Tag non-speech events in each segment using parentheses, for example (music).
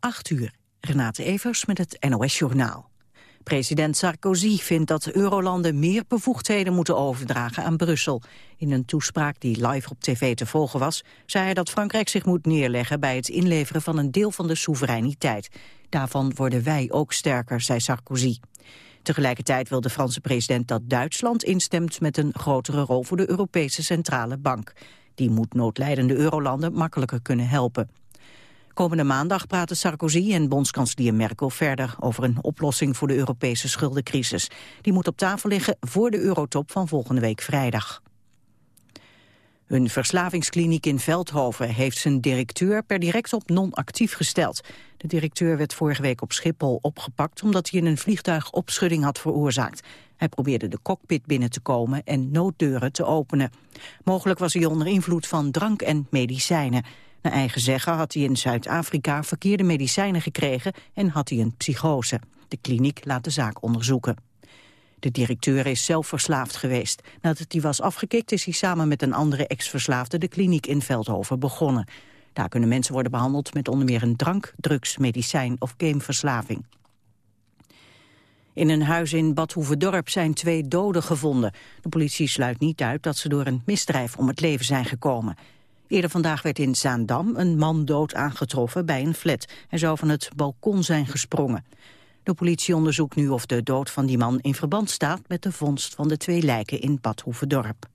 8 uur. Renate Evers met het NOS Journaal. President Sarkozy vindt dat eurolanden meer bevoegdheden moeten overdragen aan Brussel. In een toespraak die live op tv te volgen was, zei hij dat Frankrijk zich moet neerleggen bij het inleveren van een deel van de soevereiniteit. Daarvan worden wij ook sterker, zei Sarkozy. Tegelijkertijd wil de Franse president dat Duitsland instemt met een grotere rol voor de Europese Centrale Bank. Die moet noodlijdende eurolanden makkelijker kunnen helpen. Komende maandag praten Sarkozy en bondskanselier Merkel verder over een oplossing voor de Europese schuldencrisis. Die moet op tafel liggen voor de eurotop van volgende week vrijdag. Een verslavingskliniek in Veldhoven heeft zijn directeur per direct op non-actief gesteld. De directeur werd vorige week op Schiphol opgepakt omdat hij in een vliegtuig opschudding had veroorzaakt. Hij probeerde de cockpit binnen te komen en nooddeuren te openen. Mogelijk was hij onder invloed van drank en medicijnen. Naar eigen zeggen had hij in Zuid-Afrika verkeerde medicijnen gekregen en had hij een psychose. De kliniek laat de zaak onderzoeken. De directeur is zelf verslaafd geweest. Nadat hij was afgekikt is hij samen met een andere ex-verslaafde de kliniek in Veldhoven begonnen. Daar kunnen mensen worden behandeld met onder meer een drank, drugs, medicijn of gameverslaving. In een huis in Badhoevedorp zijn twee doden gevonden. De politie sluit niet uit dat ze door een misdrijf om het leven zijn gekomen. Eerder vandaag werd in Zaandam een man dood aangetroffen bij een flat. Hij zou van het balkon zijn gesprongen. De politie onderzoekt nu of de dood van die man in verband staat... met de vondst van de twee lijken in Badhoevedorp.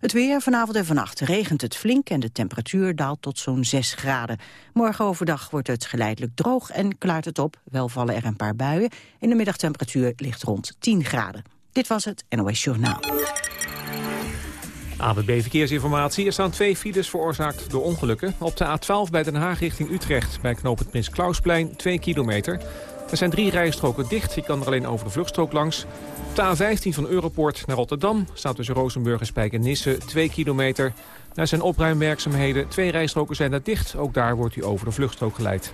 Het weer vanavond en vannacht regent het flink en de temperatuur daalt tot zo'n 6 graden. Morgen overdag wordt het geleidelijk droog en klaart het op. Wel vallen er een paar buien en de middagtemperatuur ligt rond 10 graden. Dit was het NOS Journaal. ABB Verkeersinformatie. Er staan twee files veroorzaakt door ongelukken. Op de A12 bij Den Haag richting Utrecht bij knooppunt Prins Klausplein 2 kilometer. Er zijn drie rijstroken dicht. Je kan er alleen over de vluchtstrook langs. Op de A15 van Europort naar Rotterdam staat tussen Rozenburg en Spijkenisse 2 kilometer. Daar zijn opruimwerkzaamheden. Twee rijstroken zijn daar dicht. Ook daar wordt u over de vluchtstrook geleid.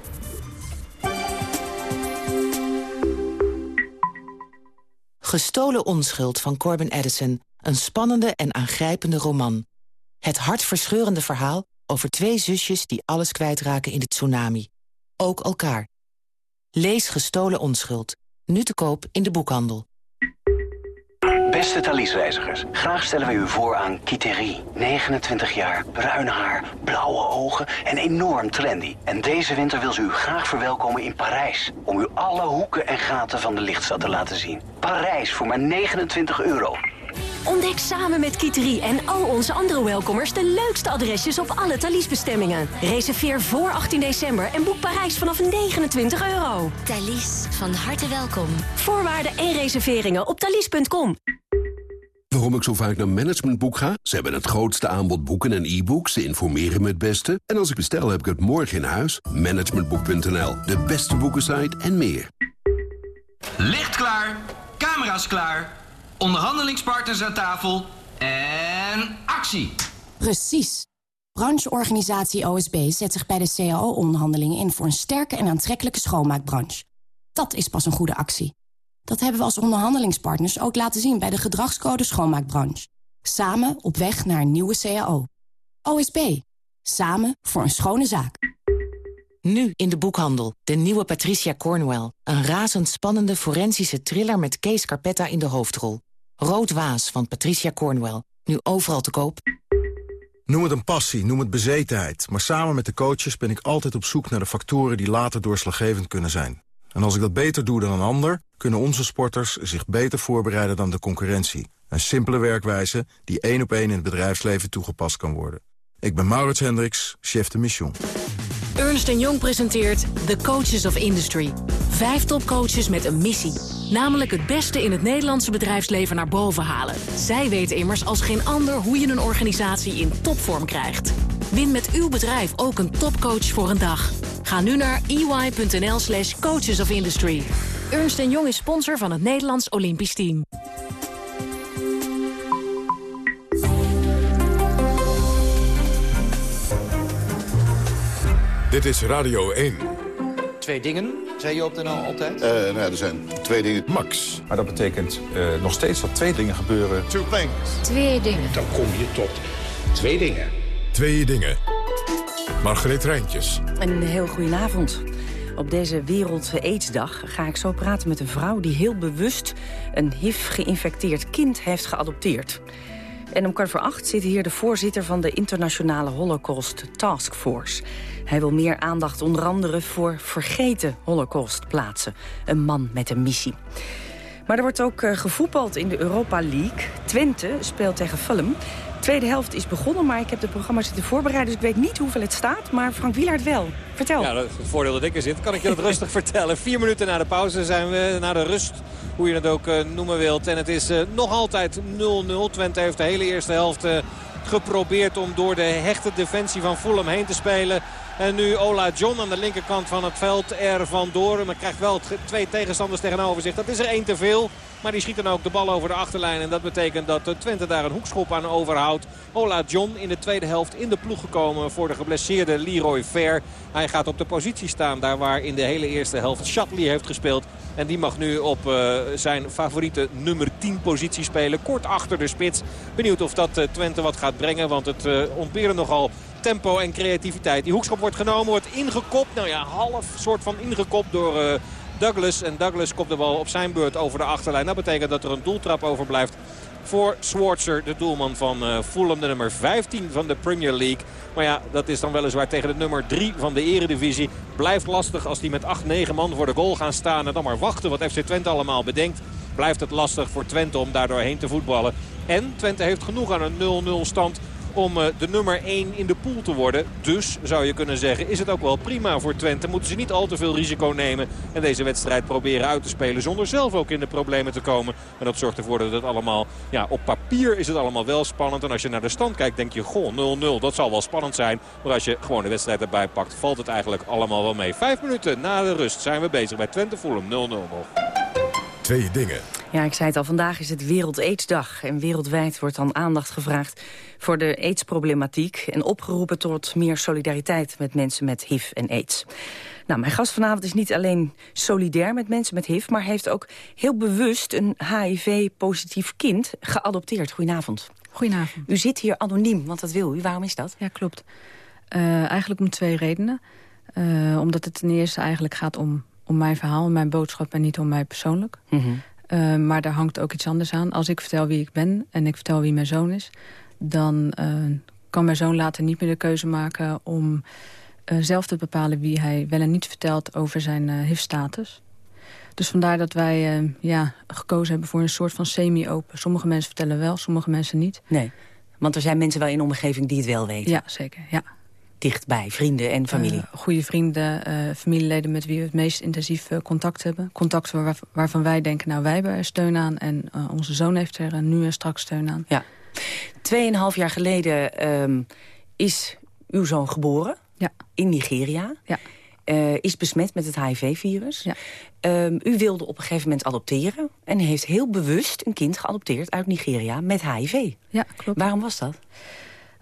Gestolen onschuld van Corbin Edison een spannende en aangrijpende roman. Het hartverscheurende verhaal over twee zusjes die alles kwijtraken in de tsunami. Ook elkaar. Lees Gestolen Onschuld. Nu te koop in de boekhandel. Beste Thalys-reizigers, graag stellen wij u voor aan Kiteri. 29 jaar, bruin haar, blauwe ogen en enorm trendy. En deze winter wil ze u graag verwelkomen in Parijs... om u alle hoeken en gaten van de lichtstad te laten zien. Parijs voor maar 29 euro. Ontdek samen met Kiteri en al onze andere welkomers de leukste adresjes op alle Thalys-bestemmingen. Reserveer voor 18 december en boek Parijs vanaf 29 euro. Thalys, van harte welkom. Voorwaarden en reserveringen op thalys.com. Waarom ik zo vaak naar Managementboek ga? Ze hebben het grootste aanbod boeken en e-books. Ze informeren me het beste. En als ik bestel, heb ik het morgen in huis. Managementboek.nl, de beste boekensite en meer. Licht klaar, camera's klaar onderhandelingspartners aan tafel en actie. Precies. Brancheorganisatie OSB zet zich bij de CAO-onderhandelingen in... voor een sterke en aantrekkelijke schoonmaakbranche. Dat is pas een goede actie. Dat hebben we als onderhandelingspartners ook laten zien... bij de gedragscode schoonmaakbranche. Samen op weg naar een nieuwe CAO. OSB. Samen voor een schone zaak. Nu in de boekhandel. De nieuwe Patricia Cornwell. Een razendspannende forensische thriller met Kees Carpetta in de hoofdrol. Rood Waas van Patricia Cornwell. Nu overal te koop. Noem het een passie, noem het bezetenheid. Maar samen met de coaches ben ik altijd op zoek naar de factoren... die later doorslaggevend kunnen zijn. En als ik dat beter doe dan een ander... kunnen onze sporters zich beter voorbereiden dan de concurrentie. Een simpele werkwijze die één op één in het bedrijfsleven toegepast kan worden. Ik ben Maurits Hendricks, chef de mission. Ernst Jong presenteert The Coaches of Industry. Vijf topcoaches met een missie. Namelijk het beste in het Nederlandse bedrijfsleven naar boven halen. Zij weten immers als geen ander hoe je een organisatie in topvorm krijgt. Win met uw bedrijf ook een topcoach voor een dag. Ga nu naar ey.nl slash coaches of industry. Ernst Jong is sponsor van het Nederlands Olympisch Team. Dit is Radio 1. Twee dingen, zei je op de nou altijd? Uh, nou ja, er zijn twee dingen. Max. Maar dat betekent uh, nog steeds dat twee dingen gebeuren. Two things. Twee dingen. Dan kom je tot twee dingen. Twee dingen. Margreet Rijntjes. Een heel goedenavond. Op deze Wereld Aidsdag ga ik zo praten met een vrouw... die heel bewust een HIV-geïnfecteerd kind heeft geadopteerd. En om kwart voor acht zit hier de voorzitter van de Internationale Holocaust Task Force. Hij wil meer aandacht onder andere voor vergeten Holocaustplaatsen. Een man met een missie. Maar er wordt ook uh, gevoetbald in de Europa League. Twente speelt tegen Fulham. De tweede helft is begonnen, maar ik heb de programma zitten voorbereiden... dus ik weet niet hoeveel het staat, maar Frank Wielaert wel. Vertel. Ja, het voordeel dat ik er zit, kan ik je dat rustig (laughs) vertellen. Vier minuten na de pauze zijn we naar de rust, hoe je het ook uh, noemen wilt. En het is uh, nog altijd 0-0. Twente heeft de hele eerste helft uh, geprobeerd om door de hechte defensie van Fulham heen te spelen. En nu Ola John aan de linkerkant van het veld er vandoor. Maar krijgt wel twee tegenstanders tegenover zich. Dat is er één te veel. Maar die schiet dan ook de bal over de achterlijn. En dat betekent dat Twente daar een hoekschop aan overhoudt. Ola John in de tweede helft in de ploeg gekomen voor de geblesseerde Leroy Fair. Hij gaat op de positie staan daar waar in de hele eerste helft Shatley heeft gespeeld. En die mag nu op uh, zijn favoriete nummer 10 positie spelen. Kort achter de spits. Benieuwd of dat uh, Twente wat gaat brengen. Want het uh, ontberen nogal tempo en creativiteit. Die hoekschop wordt genomen, wordt ingekopt. Nou ja, half soort van ingekopt door Douglas. En Douglas kopt de bal op zijn beurt over de achterlijn. Dat betekent dat er een doeltrap overblijft voor Swartzer, de doelman van uh, Fulham, de nummer 15 van de Premier League. Maar ja, dat is dan weliswaar tegen de nummer 3 van de eredivisie. Blijft lastig als die met 8-9 man voor de goal gaan staan. En dan maar wachten wat FC Twente allemaal bedenkt. Blijft het lastig voor Twente om daardoor heen te voetballen. En Twente heeft genoeg aan een 0-0 stand om uh, de nummer 1 in de pool te worden. Dus, zou je kunnen zeggen, is het ook wel prima voor Twente. Moeten ze niet al te veel risico nemen en deze wedstrijd proberen uit te spelen... zonder zelf ook in de problemen te komen. En dat zorgt ervoor dat het allemaal, ja, op papier is het allemaal wel spannend. En als je naar de stand kijkt, denk je, goh, 0-0, dat zal wel spannend zijn. Maar als je gewoon de wedstrijd erbij pakt, valt het eigenlijk allemaal wel mee. Vijf minuten na de rust zijn we bezig bij Twente Fulham 0-0 nog. Twee dingen. Ja, ik zei het al, vandaag is het Wereld Aidsdag. En wereldwijd wordt dan aandacht gevraagd voor de aidsproblematiek... en opgeroepen tot meer solidariteit met mensen met HIV en aids. Nou, mijn gast vanavond is niet alleen solidair met mensen met HIV... maar heeft ook heel bewust een HIV-positief kind geadopteerd. Goedenavond. Goedenavond. U zit hier anoniem, want dat wil u. Waarom is dat? Ja, klopt. Uh, eigenlijk om twee redenen. Uh, omdat het ten eerste eigenlijk gaat om, om mijn verhaal, mijn boodschap... en niet om mij persoonlijk. Mm -hmm. uh, maar daar hangt ook iets anders aan. Als ik vertel wie ik ben en ik vertel wie mijn zoon is... dan kan mijn zoon later niet meer de keuze maken om uh, zelf te bepalen wie hij wel en niet vertelt over zijn HIV-status. Dus vandaar dat wij ja, gekozen hebben voor een soort van semi-open. Sommige mensen vertellen wel, sommige mensen niet. Nee, want er zijn mensen wel in de omgeving die het wel weten. Ja, zeker, ja. Dichtbij, vrienden en familie. goede vrienden, familieleden met wie we het meest intensief contact hebben. Contact waar, waarvan wij denken, nou wij hebben er steun aan... en onze zoon heeft er nu en straks steun aan. Ja. Tweeënhalf jaar geleden um, is uw zoon geboren ja. in Nigeria. Ja. Uh, is besmet met het HIV-virus. Ja. Um, u wilde op een gegeven moment adopteren... en heeft heel bewust een kind geadopteerd uit Nigeria met HIV. Ja, klopt. Waarom was dat?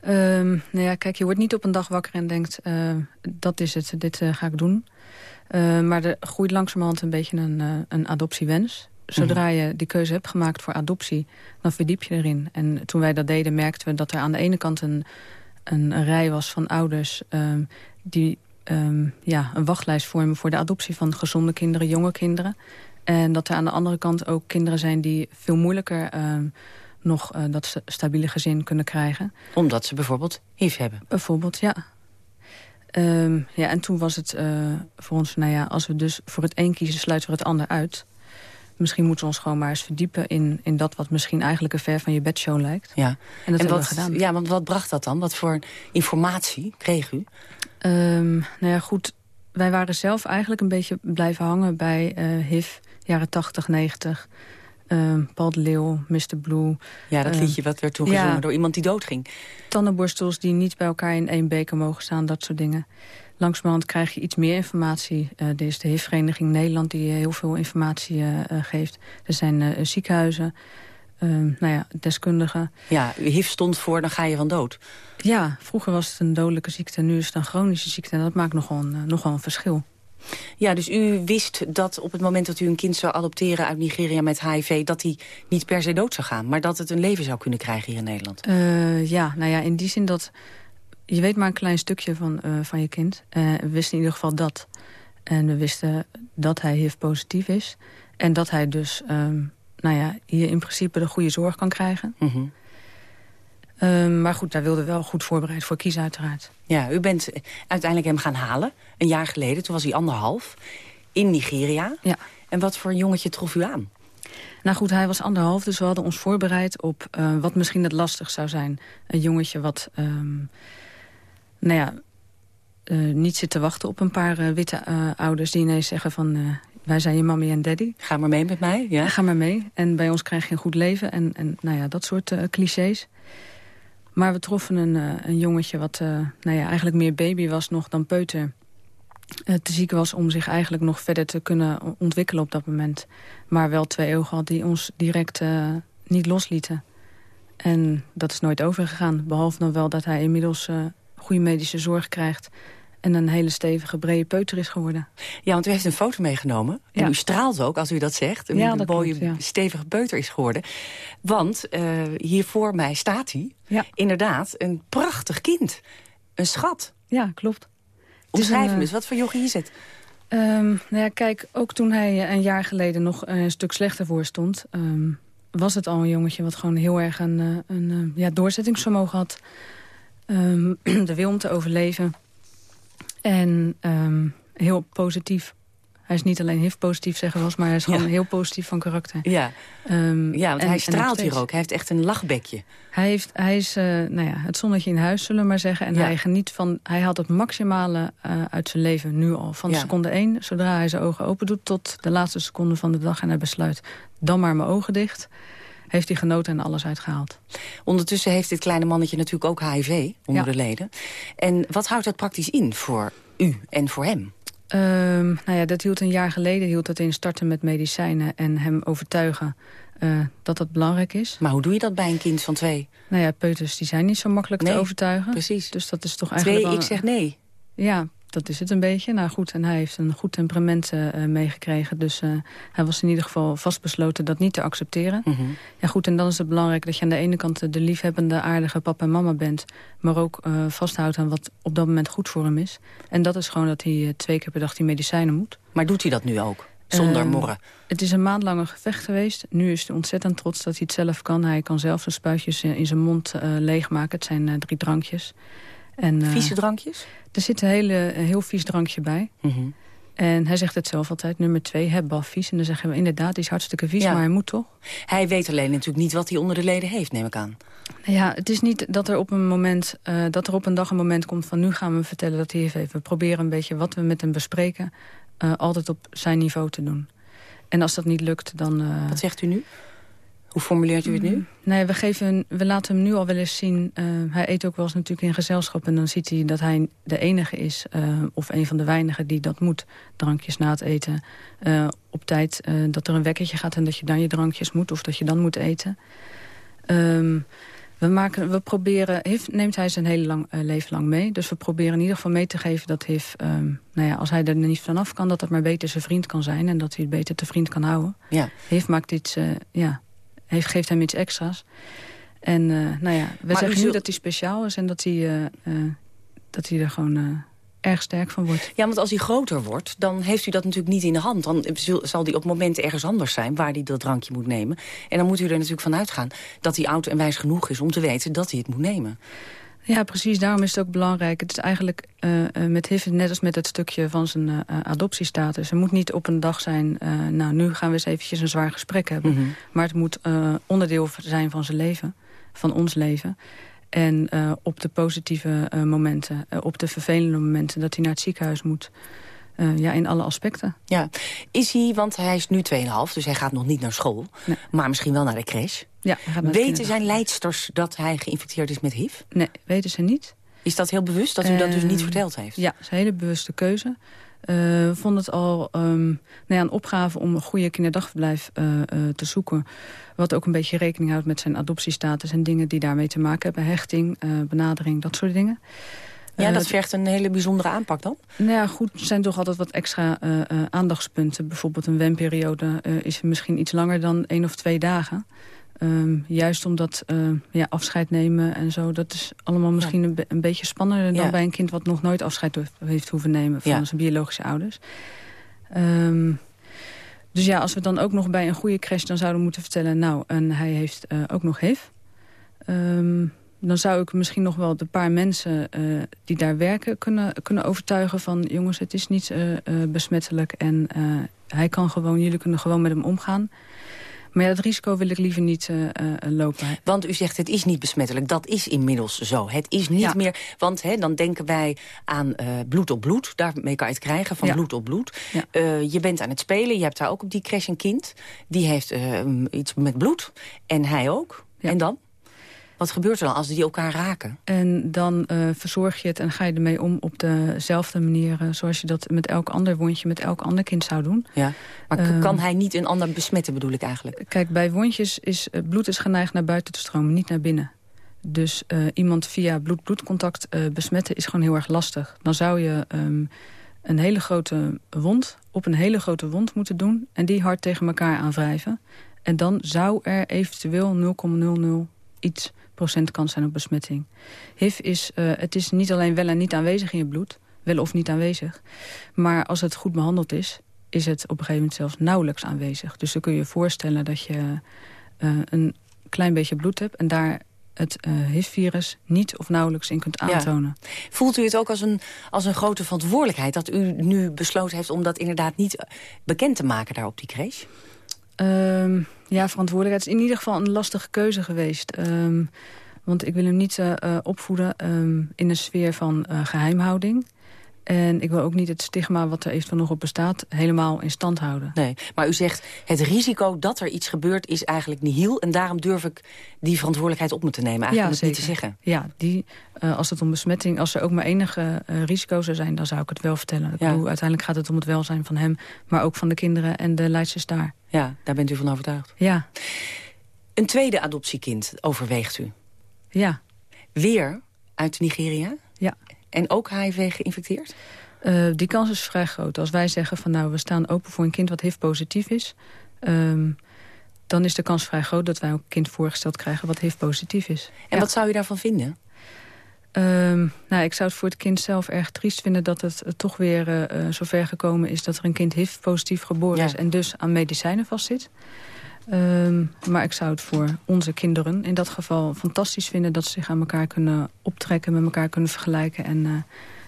Um, nou ja, kijk, je wordt niet op een dag wakker en denkt... Uh, dat is het, dit uh, ga ik doen. Uh, maar er groeit langzamerhand een beetje een, een adoptiewens. Zodra mm -hmm. je die keuze hebt gemaakt voor adoptie, dan verdiep je erin. En toen wij dat deden, merkten we dat er aan de ene kant een een rij was van ouders um, die um, ja, een wachtlijst vormen voor de adoptie van gezonde kinderen, jonge kinderen. En dat er aan de andere kant ook kinderen zijn die veel moeilijker nog uh, dat stabiele gezin kunnen krijgen. Omdat ze bijvoorbeeld HIV hebben? Bijvoorbeeld, ja. Um, ja, en toen was het uh, voor ons, nou ja, als we dus voor het een kiezen, sluiten we het ander uit misschien moeten we ons gewoon maar eens verdiepen in, in dat wat misschien eigenlijk een ver van je bedshow lijkt. Ja. En dat en hebben wat, we gedaan. Ja, want wat bracht dat dan? Wat voor informatie kreeg u? Um, nou ja, goed. Wij waren zelf eigenlijk een beetje blijven hangen bij uh, HIV, jaren 80, 90. Um, Paul de Leeuw, Mr. Blue. Ja, dat um, liedje wat werd toen ja, gezongen door iemand die doodging. Tandenborstels die niet bij elkaar in één beker mogen staan, dat soort dingen. Langzamerhand krijg je iets meer informatie. Uh, er is de HIV-vereniging Nederland die heel veel informatie uh, geeft. Er zijn uh, ziekenhuizen, nou ja, deskundigen. Ja, HIV stond voor, dan ga je van dood. Ja, vroeger was het een dodelijke ziekte, nu is het een chronische ziekte. En dat maakt nogal een, nogal een verschil. Ja, dus u wist dat op het moment dat u een kind zou adopteren uit Nigeria met HIV... dat hij niet per se dood zou gaan, maar dat het een leven zou kunnen krijgen hier in Nederland? Uh, ja, nou ja, in die zin dat je weet maar een klein stukje van, van je kind. we wisten in ieder geval dat. En we wisten dat hij HIV positief is. En dat hij dus, ehm, nou ja, hier in principe de goede zorg kan krijgen. Mhm. Ehm, maar goed, daar wilde wel goed voorbereid voor kiezen uiteraard. Ja, u bent uiteindelijk hem gaan halen, een jaar geleden. Toen was hij anderhalf, in Nigeria. Ja. En wat voor jongetje trof u aan? Nou goed, hij was anderhalf, dus we hadden ons voorbereid op uh, wat misschien het lastig zou zijn. Een jongetje wat, um, nou ja, uh, niet zit te wachten op een paar uh, witte ouders die ineens zeggen van... wij zijn je mami en daddy. Ga maar mee met mij, ja? Ga maar mee. En bij ons krijg je een goed leven en, en nou ja, dat soort clichés. Maar we troffen een, een jongetje wat nou ja, eigenlijk meer baby was nog dan peuter te ziek was om zich eigenlijk nog verder te kunnen ontwikkelen op dat moment. Maar wel twee ogen had die ons direct niet loslieten. En dat is nooit overgegaan. Behalve dan wel dat hij inmiddels goede medische zorg krijgt... en een hele stevige, brede peuter is geworden. Ja, want u heeft een foto meegenomen. En u straalt ook als u dat zegt. Een ja, dat mooie, klopt, ja. stevige peuter is geworden. Want uh, hier voor mij staat hij. Ja. Inderdaad, een prachtig kind. Een schat. Ja, klopt. Omschrijf hem eens, wat voor jochie is het? Um, nou ja, kijk, ook toen hij een jaar geleden nog een stuk slechter voor stond... Um, was het al een jongetje wat gewoon heel erg een, een, een ja, doorzettingsvermogen had. Um, (clears throat) de wil om te overleven. En heel positief. Hij is niet alleen HIV-positief, zeggen we maar hij is gewoon Ja. heel positief van karakter. Ja, Um, ja want en- hij straalt hier ook. Hij heeft echt een lachbekje. Hij, heeft, hij is eh, nou ja, het zonnetje in huis, zullen we maar zeggen. En Ja. hij geniet van. Hij haalt het maximale eh, uit zijn leven nu al. Van Ja. seconde één, zodra hij zijn ogen open doet... tot de laatste seconde van de dag en hij besluit... dan maar mijn ogen dicht. Heeft hij genoten en alles uitgehaald. Ondertussen heeft dit kleine mannetje natuurlijk ook HIV onder Ja. de leden. En wat houdt dat praktisch in voor u en voor hem? Ehm, nou ja, dat hield een jaar geleden hield het in starten met medicijnen... en hem overtuigen eh, dat dat belangrijk is. Maar hoe doe je dat bij een kind van twee? Nou ja, peuters die zijn niet zo makkelijk Nee, te overtuigen. Precies. Dus dat is toch eigenlijk Twee, ik zeg nee. Ja, dat is het een beetje. Nou goed, en hij heeft een goed temperament eh, eh, meegekregen. Dus eh, hij was in ieder geval vastbesloten dat niet te accepteren. Mhm. Ja goed, en dan is het belangrijk dat je aan de ene kant de liefhebbende, aardige papa en mama bent. Maar ook vasthoudt aan wat op dat moment goed voor hem is. En dat is gewoon dat hij twee keer per dag die medicijnen moet. Maar doet hij dat nu ook? Zonder morren? Het is een maand lang een gevecht geweest. Nu is hij ontzettend trots dat hij het zelf kan. Hij kan zelf zijn spuitjes eh, in zijn mond leegmaken. Het zijn drie drankjes. En, eh, Vieze drankjes? Er zit een, hele, een heel vies drankje bij. Mhm. En hij zegt het zelf altijd, nummer twee, heb vies. En dan zeggen we inderdaad, die is hartstikke vies, Ja. maar hij moet toch? Hij weet alleen natuurlijk niet wat hij onder de leden heeft, neem ik aan. Ja, het is niet dat er op een moment, eh, dat er op een dag een moment komt van nu gaan we vertellen dat hij heeft even. We proberen een beetje wat we met hem bespreken, eh, altijd op zijn niveau te doen. En als dat niet lukt, dan... Wat zegt u nu? Hoe formuleert u het nu? Nee, we, geven, we laten hem nu al wel eens zien. eh, hij eet ook wel eens natuurlijk in gezelschap. En dan ziet hij dat hij de enige is, eh, of een van de weinigen die dat moet. Drankjes na het eten. eh, op tijd dat er een wekkertje gaat en dat je dan je drankjes moet. Of dat je dan moet eten. Ehm, we, maken, we proberen, HIV neemt hij zijn hele lang, leven lang mee. Dus we proberen in ieder geval mee te geven dat HIV, ehm, nou ja, als hij er niet vanaf kan, dat het maar beter zijn vriend kan zijn. En dat hij het beter te vriend kan houden. Ja. HIV maakt iets, ja, heeft, geeft hem iets extra's. En eh, nou ja, we Maar zeggen nu dat hij speciaal is en dat hij, eh, eh, dat hij er gewoon erg sterk van wordt. Ja, want als hij groter wordt, dan heeft u dat natuurlijk niet in de hand. Dan zal hij op momenten ergens anders zijn waar hij dat drankje moet nemen. En dan moet u er natuurlijk van uitgaan dat hij oud en wijs genoeg is om te weten dat hij het moet nemen. Ja, precies. Daarom is het ook belangrijk. Het is eigenlijk eh, eh, met HIV net als met het stukje van zijn eh, adoptiestatus. Het moet niet op een dag zijn, nou, nu gaan we eens eventjes een zwaar gesprek hebben. Mhm. Maar het moet onderdeel zijn van zijn leven, van ons leven. En op de positieve momenten, op de vervelende momenten... dat hij naar het ziekenhuis moet. Eh, ja, in alle aspecten. Ja. Is hij, want hij is nu 2,5, dus hij gaat nog niet naar school. Maar misschien wel naar de crash. Ja, Weten zijn leidsters dat hij geïnfecteerd is met HIV? Nee, weten ze niet. Is dat heel bewust dat u dat dus niet verteld heeft? Ja, het is een hele bewuste keuze. We vonden het al ehm, nou ja, een opgave om een goede kinderdagverblijf eh, te zoeken. Wat ook een beetje rekening houdt met zijn adoptiestatus... en dingen die daarmee te maken hebben. Hechting, benadering, dat soort dingen. Ja, Eh, dat vergt een hele bijzondere aanpak dan? nou ja, goed, er zijn toch altijd wat extra eh, eh, aandachtspunten. Bijvoorbeeld een wenperiode is misschien iets langer dan één of twee dagen. Ehm, juist omdat uh, ja, afscheid nemen en zo, dat is allemaal misschien een, een, beetje spannender dan bij een kind wat nog nooit afscheid heeft hoeven nemen van zijn biologische ouders. Um, dus ja, als we dan ook nog bij een goede crash dan zouden moeten vertellen... nou, en hij heeft uh, ook nog HIV... Um, dan zou ik misschien nog wel de paar mensen uh, die daar werken kunnen, kunnen overtuigen van... jongens, het is niet uh, besmettelijk en hij kan gewoon, jullie kunnen gewoon met hem omgaan. Maar ja, dat risico wil ik liever niet lopen. Want u zegt het is niet besmettelijk. Dat is inmiddels zo. Het is niet meer... Want hè, dan denken wij aan bloed op bloed. Daarmee kan je het krijgen, van bloed op bloed. Je bent aan het spelen. Je hebt daar ook op die crash een kind. Die heeft iets met bloed. En hij ook. En dan? Wat gebeurt er dan als die elkaar raken? En dan uh, verzorg je het en ga je ermee om op dezelfde manier... Uh, zoals je dat met elk ander wondje, met elk ander kind zou doen. Ja. Maar uh, kan hij niet een ander besmetten, bedoel ik eigenlijk? Kijk, bij wondjes is bloed is geneigd naar buiten te stromen, niet naar binnen. Dus iemand via bloed-bloedcontact besmetten is gewoon heel erg lastig. Dan zou je um, een hele grote wond op een hele grote wond moeten doen... en die hard tegen elkaar aanwrijven. En dan zou er eventueel 0,00 iets kans zijn op besmetting. HIV is, uh, het is niet alleen wel en niet aanwezig in je bloed, wel of niet aanwezig. Maar als het goed behandeld is, is het op een gegeven moment zelfs nauwelijks aanwezig. Dus dan kun je je voorstellen dat je uh, een klein beetje bloed hebt... en daar het uh, HIV-virus niet of nauwelijks in kunt aantonen. Ja. Voelt u het ook als een, als een grote verantwoordelijkheid... dat u nu besloten heeft om dat inderdaad niet bekend te maken daar op die crash? Um, ja, verantwoordelijkheid is in ieder geval een lastige keuze geweest. Um, want ik wil hem niet uh, opvoeden um, in een sfeer van uh, geheimhouding. En ik wil ook niet het stigma wat er eventueel nog op bestaat... helemaal in stand houden. Nee, maar u zegt het risico dat er iets gebeurt is eigenlijk niet heel... en daarom durf ik die verantwoordelijkheid op me te nemen. Eigenlijk ja, om het niet te zeggen. Ja, die, uh, als het om besmetting... als er ook maar enige uh, risico zou zijn, dan zou ik het wel vertellen. Ja. Bedoel, uiteindelijk gaat het om het welzijn van hem... maar ook van de kinderen en de leidsters daar. Ja, daar bent u van overtuigd. Ja. Een tweede adoptiekind overweegt u? Ja. Weer uit Nigeria? En ook HIV geïnfecteerd? Uh, die kans is vrij groot. Als wij zeggen van nou, we staan open voor een kind wat HIV-positief is... Um, dan is de kans vrij groot dat wij ook een kind voorgesteld krijgen wat HIV-positief is. En ja. wat zou je daarvan vinden? Um, nou, ik zou het voor het kind zelf erg triest vinden dat het uh, toch weer uh, zover gekomen is... dat er een kind HIV-positief geboren ja. is en dus aan medicijnen vastzit. Um, maar ik zou het voor onze kinderen in dat geval fantastisch vinden... dat ze zich aan elkaar kunnen optrekken, met elkaar kunnen vergelijken. En uh,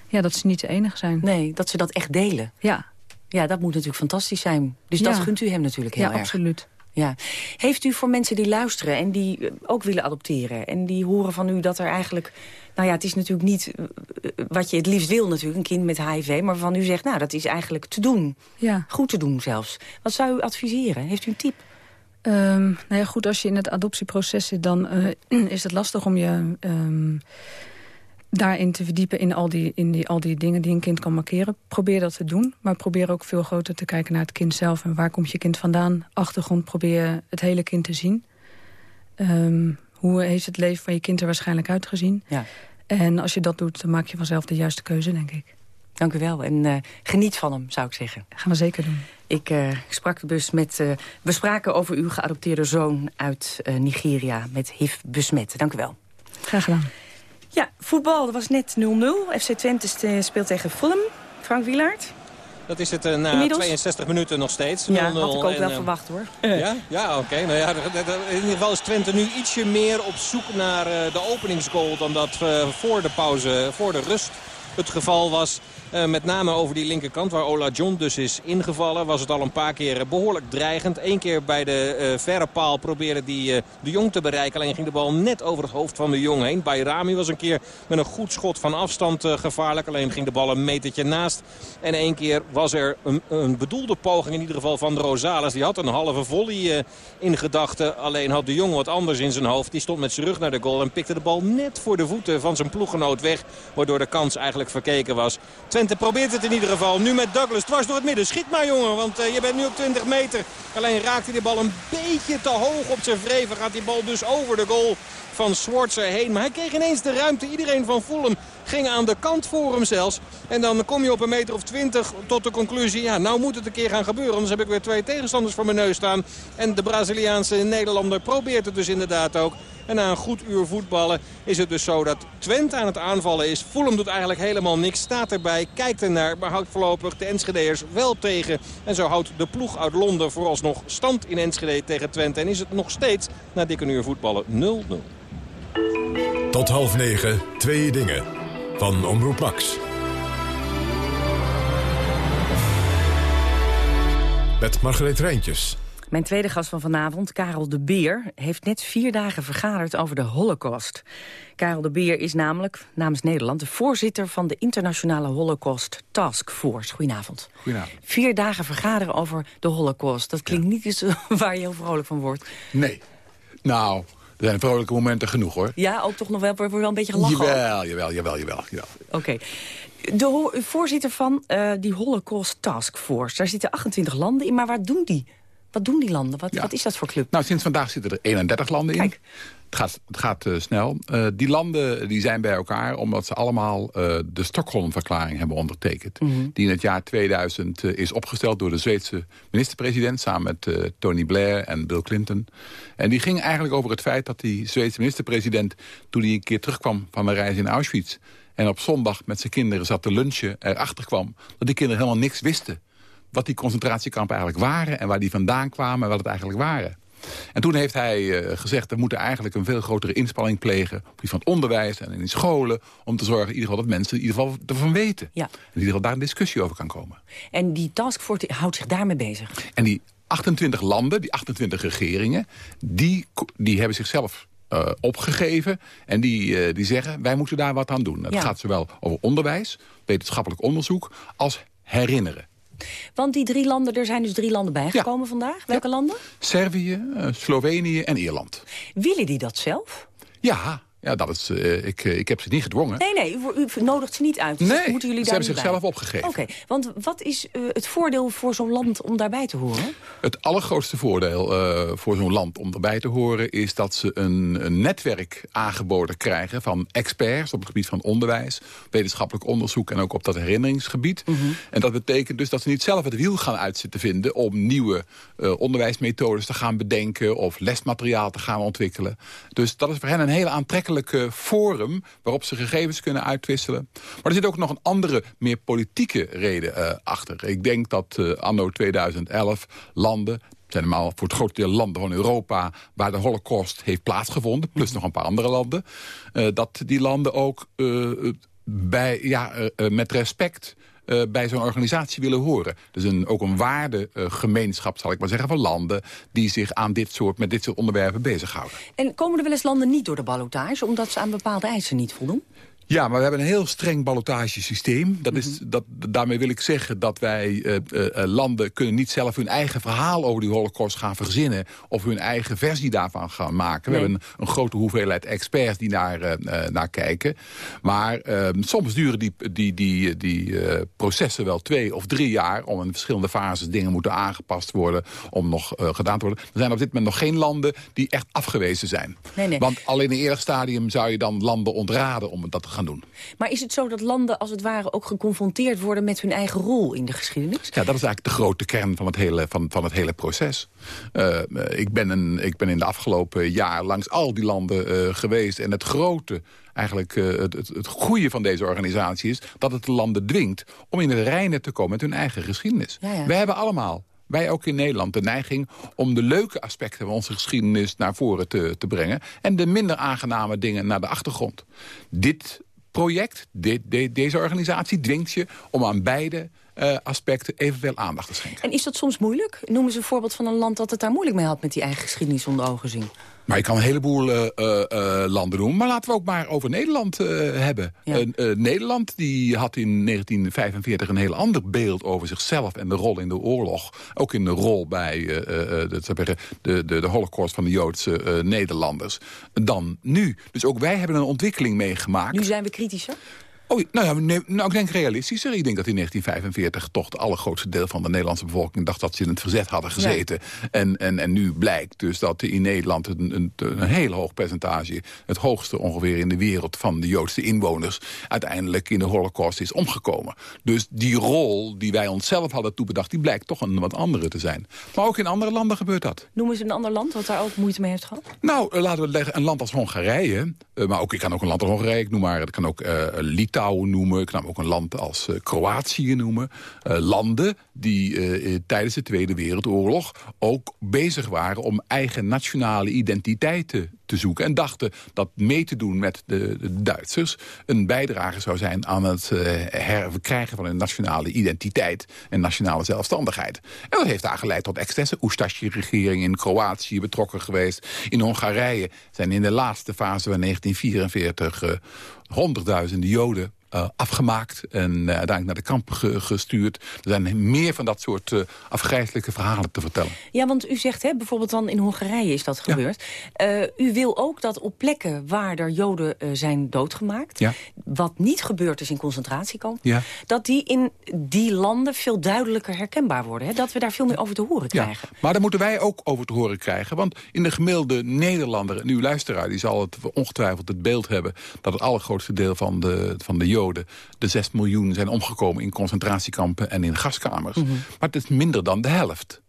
ja, dat ze niet de enige zijn. Nee, dat ze dat echt delen. Ja. Ja, dat moet natuurlijk fantastisch zijn. Dus dat ja. gunt u hem natuurlijk heel ja, erg. absoluut. Ja. Heeft u voor mensen die luisteren en die ook willen adopteren... en die horen van u dat er eigenlijk... Nou ja, het is natuurlijk niet wat je het liefst wil natuurlijk, een kind met HIV... maar van u zegt, nou, dat is eigenlijk te doen. Ja. Goed te doen zelfs. Wat zou u adviseren? Heeft u een tip? Um, nou ja, goed, als je in het adoptieproces zit... dan uh, (clears throat) is het lastig om je um, daarin te verdiepen... In al die, in die, al die dingen die een kind kan markeren. Probeer dat te doen, maar probeer ook veel groter te kijken naar het kind zelf. En waar komt je kind vandaan? Achtergrond, probeer het hele kind te zien. Um, hoe heeft het leven van je kind er waarschijnlijk uitgezien? Ja. En als je dat doet, dan maak je vanzelf de juiste keuze, denk ik. Dank u wel. En uh, geniet van hem, zou ik zeggen. Gaan we zeker doen. Ik uh, sprak dus met... Uh, we spraken over uw geadopteerde zoon uit uh, Nigeria met HIV besmet. Dank u wel. Graag gedaan. Ja, voetbal. Dat was net 0-0. FC Twente speelt tegen Fulham. Frank Wielaert. Dat is het uh, na Inmiddels? 62 minuten nog steeds. 0 -0. Ja, had ik ook en, wel uh, verwacht hoor. Ja, ja oké. Okay. Nou ja, in ieder geval is Twente nu ietsje meer op zoek naar uh, de openingsgoal... dan dat voor de pauze, voor de rust het geval was. Uh, met name over die linkerkant waar Ola John dus is ingevallen. Was het al een paar keer behoorlijk dreigend. Eén keer bij de uh, verre paal probeerde die, de Jong te bereiken. Alleen ging de bal net over het hoofd van de Jong heen. Bayrami was een keer met een goed schot van afstand gevaarlijk. Alleen ging de bal een metertje naast. En één keer was er een, een bedoelde poging in ieder geval van de Rosales. Die had een halve volley in gedachten. Alleen had de Jong wat anders in zijn hoofd. Die stond met zijn rug naar de goal en pikte de bal net voor de voeten van zijn ploeggenoot weg. Waardoor de kans eigenlijk verkeken was. Twente probeert het in ieder geval. Nu met Douglas dwars door het midden. Schiet maar jongen, want uh, je bent nu op 20 meter. Alleen raakt hij de bal een beetje te hoog op zijn vreven. Gaat die bal dus over de goal van Schwarzer heen. Maar hij kreeg ineens de ruimte. Iedereen van Fulham Ging aan de kant voor hem zelfs. En dan kom je op een meter of twintig tot de conclusie... ja, nou moet het een keer gaan gebeuren. Anders heb ik weer twee tegenstanders voor mijn neus staan. En de Braziliaanse Nederlander probeert het dus inderdaad ook. En na een goed uur voetballen is het dus zo dat Twente aan het aanvallen is. Fulham doet eigenlijk helemaal niks. Staat erbij, kijkt ernaar, maar houdt voorlopig de Enschedeers wel tegen. En zo houdt de ploeg uit Londen vooralsnog stand in Enschede tegen Twente. En is het nog steeds na dikke uur voetballen 0-0. Tot half negen, twee dingen. Van Omroep Max. Met Margreet Rijntjes. Mijn tweede gast van vanavond, Karel de Beer, heeft net vier dagen vergaderd over de holocaust. Karel de Beer is namelijk, namens Nederland, de voorzitter van de internationale Holocaust Task Force. Goedenavond. Goedenavond. Vier dagen vergaderen over de holocaust. Dat klinkt niet iets (laughs) waar je heel vrolijk van wordt. Nee. Nou, er zijn vrolijke momenten genoeg, hoor. Ja, ook toch nog wel, wordt wel een beetje gelachen? Jawel, jawel, jawel, jawel. jawel. Oké. De voorzitter van uh, die Holocaust Task Force, daar zitten 28 landen in, maar waar doen die? Wat doen die landen? Wat, wat is dat voor club? Nou, sinds vandaag zitten er 31 landen in. Het gaat, het gaat uh, snel. Uh, die landen die zijn bij elkaar omdat ze allemaal uh, de Stockholm-verklaring hebben ondertekend. Mhm. Die in het jaar 2000 is opgesteld door de Zweedse minister-president... samen met Tony Blair en Bill Clinton. En die ging eigenlijk over het feit dat die Zweedse minister-president... toen hij een keer terugkwam van een reis in Auschwitz... en op zondag met zijn kinderen zat te lunchen, erachter kwam... dat die kinderen helemaal niks wisten wat die concentratiekampen eigenlijk waren... en waar die vandaan kwamen en wat het eigenlijk waren. En toen heeft hij uh, gezegd, we moeten eigenlijk een veel grotere inspanning plegen... op die van het onderwijs en in scholen... om te zorgen in ieder geval dat mensen in ieder geval ervan weten. Ja. En in ieder geval daar een discussie over kan komen. En die taskforce houdt zich daarmee bezig? En die 28 landen, die 28 regeringen... die, die hebben zichzelf uh, opgegeven. En die, uh, die zeggen, wij moeten daar wat aan doen. Het Ja. gaat zowel over onderwijs, wetenschappelijk onderzoek... als herinneren. Want die drie landen, er zijn dus drie landen bijgekomen vandaag. Welke landen? Servië, eh, Slovenië en Ierland. Willen die dat zelf? Ja, ja dat is, eh, ik, eh, ik heb ze niet gedwongen. Nee, nee, u, u nodigt ze niet uit. Dus Nee, moeten jullie ze hebben zichzelf opgegeven. Oké, want wat is eh, het voordeel voor zo'n land om daarbij te horen? Het allergrootste voordeel voor zo'n land om erbij te horen... is dat ze een, een netwerk aangeboden krijgen van experts... op het gebied van onderwijs, wetenschappelijk onderzoek... en ook op dat herinneringsgebied. Mhm. En dat betekent dus dat ze niet zelf het wiel gaan uitzitten vinden... om nieuwe onderwijsmethodes te gaan bedenken... of lesmateriaal te gaan ontwikkelen. Dus dat is voor hen een hele aantrekkelijke forum... waarop ze gegevens kunnen uitwisselen. Maar er zit ook nog een andere, meer politieke reden eh, achter. Ik denk dat eh, anno 2011 landen zijn allemaal voor het grote deel landen van Europa... waar de holocaust heeft plaatsgevonden, plus nog een paar andere landen... eh, dat die landen ook bij, ja, met respect eh, bij zo'n organisatie willen horen. Dus een, ook een waardegemeenschap, zal ik maar zeggen, van landen... die zich aan dit soort, met dit soort onderwerpen bezighouden. En komen er wel eens landen niet door de ballotage... omdat ze aan bepaalde eisen niet voldoen? Ja, maar we hebben een heel streng ballotagesysteem. Dat is, dat, daarmee wil ik zeggen dat wij eh, eh, landen kunnen niet zelf hun eigen verhaal over die holocaust gaan verzinnen. Of hun eigen versie daarvan gaan maken. Nee. We hebben een, een grote hoeveelheid experts die naar, eh, eh, naar kijken. Maar eh, soms duren die, die, die, die eh, processen wel twee of drie jaar. Om in verschillende fases dingen moeten aangepast worden. Om nog eh, gedaan te worden. Er zijn op dit moment nog geen landen die echt afgewezen zijn. Nee, nee. Want al in een eerder stadium zou je dan landen ontraden om dat te gaan doen. Maar is het zo dat landen als het ware ook geconfronteerd worden... met hun eigen rol in de geschiedenis? Ja, dat is eigenlijk de grote kern van het hele, van, van het hele proces. Uh, ik, ben een, ik ben in de afgelopen jaar langs al die landen uh, geweest. En het grote, eigenlijk uh, het, het, het goede van deze organisatie is... dat het de landen dwingt om in het reinen te komen met hun eigen geschiedenis. Ja, ja. Wij hebben allemaal wij ook in Nederland de neiging om de leuke aspecten van onze geschiedenis naar voren te, te brengen. En de minder aangename dingen naar de achtergrond. Dit project, deze organisatie dwingt je om aan beide uh, aspecten evenveel aandacht te schenken. En is dat soms moeilijk? Noemen ze een voorbeeld van een land dat het daar moeilijk mee had... met die eigen geschiedenis onder ogen zien? Maar je kan een heleboel uh, uh, landen doen. Maar laten we ook maar over Nederland hebben. Ja. Nederland die had in 1945 een heel ander beeld over zichzelf... en de rol in de oorlog. Ook in de rol bij de, de, de, de holocaust van de Joodse Nederlanders. Dan nu. Dus ook wij hebben een ontwikkeling meegemaakt. Nu zijn we kritischer? Oh, nou ja, nee, nou, ik denk realistischer. Ik denk dat in 1945 toch het allergrootste deel van de Nederlandse bevolking... dacht dat ze in het verzet hadden gezeten. En, en, en nu blijkt dus dat in Nederland een, een, een heel hoog percentage... het hoogste ongeveer in de wereld van de Joodse inwoners... uiteindelijk in de holocaust is omgekomen. Dus die rol die wij onszelf hadden toebedacht... die blijkt toch een wat andere te zijn. Maar ook in andere landen gebeurt dat. Noemen ze een ander land wat daar ook moeite mee heeft gehad? Nou, eh, laten we leggen, een land als Hongarije... Uh, maar ook, ik kan ook een land als Hongarije, ik noem maar... ik kan ook uh, Litouwen noemen, ik kan ook een land als Kroatië noemen. landen die tijdens de Tweede Wereldoorlog ook bezig waren... om eigen nationale identiteiten te zoeken. En dachten dat mee te doen met de, Duitsers... een bijdrage zou zijn aan het uh, herkrijgen van een nationale identiteit... en nationale zelfstandigheid. En dat heeft daar geleid tot excessen. Oestashje-regering in Kroatië betrokken geweest. In Hongarije zijn in de laatste fase van 1944... Uh, honderdduizenden Joden uh, afgemaakt en uh, uiteindelijk naar de kamp ge gestuurd. Er zijn meer van dat soort uh, afgrijzelijke verhalen te vertellen. Ja, want u zegt, hè, bijvoorbeeld dan in Hongarije is dat gebeurd. Ja. u wil ook dat op plekken waar er Joden zijn doodgemaakt... Ja. wat niet gebeurd is in concentratiekampen... Ja. dat die in die landen veel duidelijker herkenbaar worden. Hè? Dat we daar veel meer over te horen krijgen. Maar daar moeten wij ook over te horen krijgen. Want in de gemiddelde Nederlander, en uw luisteraar... die zal het ongetwijfeld het beeld hebben... dat het allergrootste deel van de, van de Joden De 6 miljoen zijn omgekomen in concentratiekampen en in gaskamers. Mm -hmm. Maar het is minder dan de helft.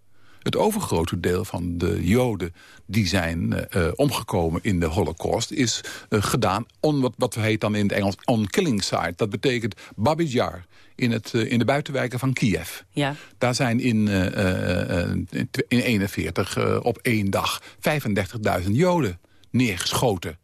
Het overgrote deel van de Joden die zijn uh, omgekomen in de Holocaust... is uh, gedaan on wat, wat heet dan in het Engels on killing site. Dat betekent Babi Yar in, het, in de buitenwijken van Kiev. Ja. Daar zijn in 1941 op één dag 35.000 Joden neergeschoten.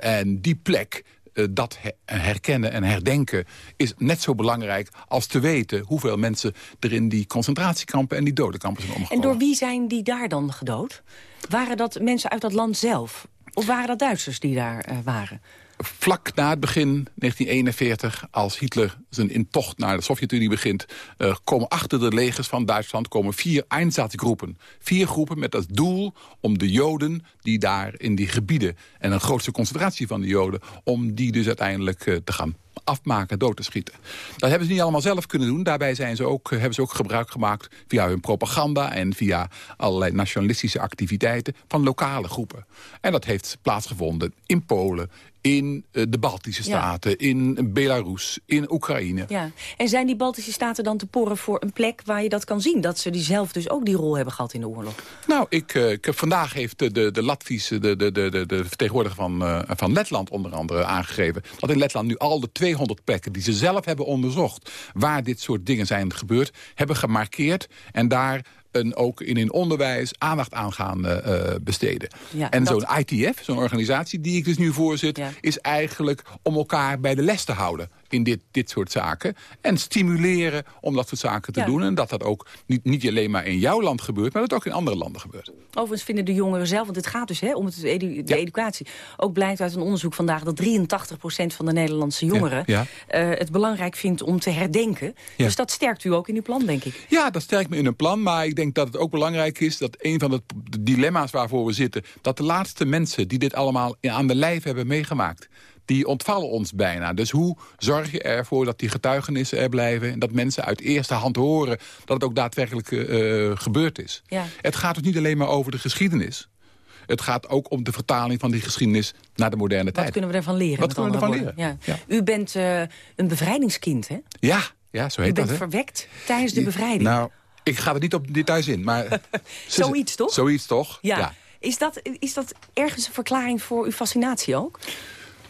en die plek uh, dat herkennen en herdenken is net zo belangrijk als te weten hoeveel mensen er in die concentratiekampen en die dodenkampen zijn omgekomen. En door wie zijn die daar dan gedood? Waren dat mensen uit dat land zelf? Of waren dat Duitsers die daar uh, waren? Vlak na het begin, 1941, als Hitler zijn intocht naar de Sovjet-Unie begint... Uh, komen achter de legers van Duitsland komen vier Einsatzgroepen. Vier groepen met als doel om de Joden die daar in die gebieden... en een grootste concentratie van de Joden... om die dus uiteindelijk uh, te gaan afmaken, dood te schieten. Dat hebben ze niet allemaal zelf kunnen doen. Daarbij zijn ze ook, hebben ze ook gebruik gemaakt via hun propaganda... en via allerlei nationalistische activiteiten van lokale groepen. En dat heeft plaatsgevonden in Polen, in de Baltische Staten, ja. in Belarus, in Oekraïne. Ja. En zijn die Baltische Staten dan te porren voor een plek waar je dat kan zien? Dat ze die zelf dus ook die rol hebben gehad in de oorlog? Nou, ik, uh, ik vandaag heeft de, de, de Latvische, de, de, de, de vertegenwoordiger van, uh, van Letland onder andere aangegeven... dat in Letland nu al de 200 plekken die ze zelf hebben onderzocht... waar dit soort dingen zijn gebeurd, hebben gemarkeerd... en daar en ook in hun onderwijs aandacht aan gaan uh, besteden. Ja, en dat... zo'n ITF, zo'n organisatie die ik dus nu voorzit... Ja. is eigenlijk om elkaar bij de les te houden in dit, dit soort zaken. En stimuleren om dat soort zaken te ja. doen. En dat dat ook niet, niet alleen maar in jouw land gebeurt... maar dat ook in andere landen gebeurt. Overigens vinden de jongeren zelf, want het gaat dus hè, om het, edu de educatie... ook blijkt uit een onderzoek vandaag dat 83% van de Nederlandse jongeren... Uh, het belangrijk vindt om te herdenken. Dus dat sterkt u ook in uw plan, denk ik. Ja, dat sterkt me in een plan. Maar ik denk dat het ook belangrijk is dat een van de dilemma's waarvoor we zitten... dat de laatste mensen die dit allemaal aan de lijf hebben meegemaakt die ontvallen ons bijna. Dus hoe zorg je ervoor dat die getuigenissen er blijven... en dat mensen uit eerste hand horen dat het ook daadwerkelijk uh, gebeurd is. Ja. Het gaat dus niet alleen maar over de geschiedenis. Het gaat ook om de vertaling van die geschiedenis naar de moderne Wat tijd. Wat kunnen we ervan leren? Wat kunnen we ervan leren? Ja. Ja. U bent uh, een bevrijdingskind, hè? Ja, ja zo heet U bent dat, verwekt tijdens de bevrijding. Nou, ik ga er niet op details in, maar... (laughs) Zoiets, toch? Zoiets, toch? Ja. ja. Is, dat, is dat ergens een verklaring voor uw fascinatie ook?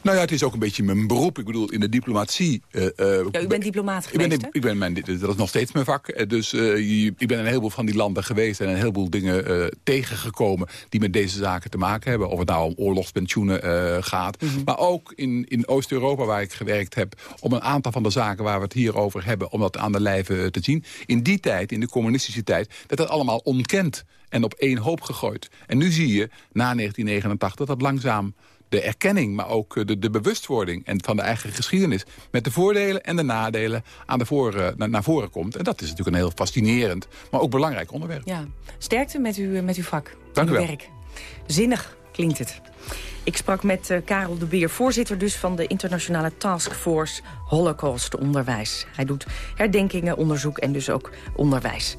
Nou ja, het is ook een beetje mijn beroep. Ik bedoel, in de diplomatie... Uh, ja, u bent diplomaat geweest, ik ben, ik ben mijn, Dat is nog steeds mijn vak. Dus uh, ik ben in een heleboel van die landen geweest... en een heleboel dingen uh, tegengekomen die met deze zaken te maken hebben. Of het nou om oorlogspensioenen gaat. Mm -hmm. Maar ook in, in Oost-Europa waar ik gewerkt heb... om een aantal van de zaken waar we het hier over hebben... om dat aan de lijve te zien. In die tijd, in de communistische tijd... werd dat allemaal ontkend en op één hoop gegooid. En nu zie je, na 1989, dat langzaam de erkenning, maar ook de, de bewustwording en van de eigen geschiedenis... met de voordelen en de nadelen aan de voor, naar, naar, voren komt. En dat is natuurlijk een heel fascinerend, maar ook belangrijk onderwerp. Ja. Sterkte met, u, met uw vak. Dank u wel. Werk. Zinnig klinkt het. Ik sprak met uh, Karel de Beer, voorzitter dus van de internationale taskforce Holocaust Onderwijs. Hij doet herdenkingen, onderzoek en dus ook onderwijs.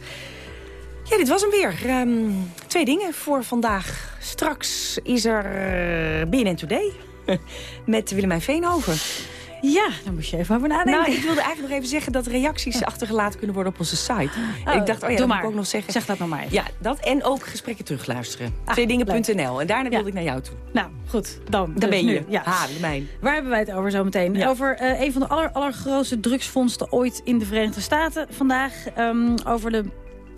Ja, dit was hem weer. Um, twee dingen voor vandaag. Straks is er uh, BNN Today (laughs) met Willemijn Veenhoven. Ja, daar moet je even over nadenken. Nou, ik wilde eigenlijk nog even zeggen dat reacties achtergelaten kunnen worden op onze site. Oh, ik dacht, oh ja, dat moet ik ook nog zeggen. Zeg dat nog maar even. Ja, dat en ook gesprekken terugluisteren. Ah, Tweedingen.nl. En daarna wilde ik naar jou toe. Nou, goed. Dan, Daar dus ben je. Nu, ja. Ha, mijn. Waar hebben wij het over zometeen? Ja. Over uh, een van de aller, allergrootste drugsvondsten ooit in de Verenigde Staten vandaag. Um, over de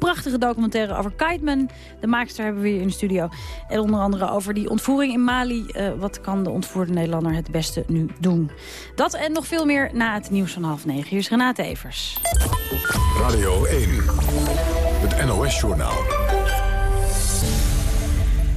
prachtige documentaire over Kiteman. De maakster hebben we hier in de studio. En onder andere over die ontvoering in Mali. Uh, wat kan de ontvoerde Nederlander het beste nu doen? Dat en nog veel meer na het nieuws van half negen. Hier is Renate Evers. Radio 1, het NOS-journaal.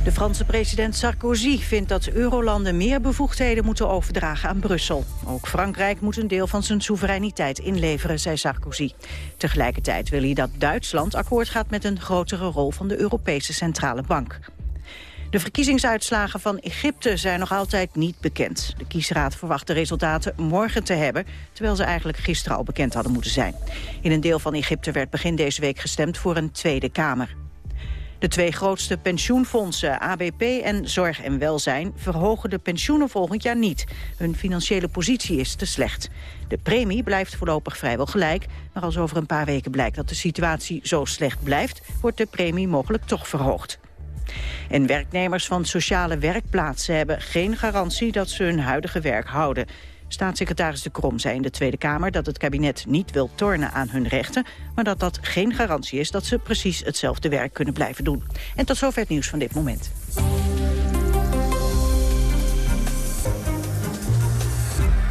De Franse president Sarkozy vindt dat eurolanden meer bevoegdheden moeten overdragen aan Brussel. Ook Frankrijk moet een deel van zijn soevereiniteit inleveren, zei Sarkozy. Tegelijkertijd wil hij dat Duitsland akkoord gaat met een grotere rol van de Europese Centrale Bank. De verkiezingsuitslagen van Egypte zijn nog altijd niet bekend. De kiesraad verwacht de resultaten morgen te hebben... terwijl ze eigenlijk gisteren al bekend hadden moeten zijn. In een deel van Egypte werd begin deze week gestemd voor een Tweede Kamer. De twee grootste pensioenfondsen, ABP en Zorg en Welzijn... verhogen de pensioenen volgend jaar niet. Hun financiële positie is te slecht. De premie blijft voorlopig vrijwel gelijk... maar als over een paar weken blijkt dat de situatie zo slecht blijft... wordt de premie mogelijk toch verhoogd. En werknemers van sociale werkplaatsen hebben geen garantie dat ze hun huidige werk houden. Staatssecretaris De Krom zei in de Tweede Kamer dat het kabinet niet wil tornen aan hun rechten, maar dat dat geen garantie is dat ze precies hetzelfde werk kunnen blijven doen. En tot zover het nieuws van dit moment.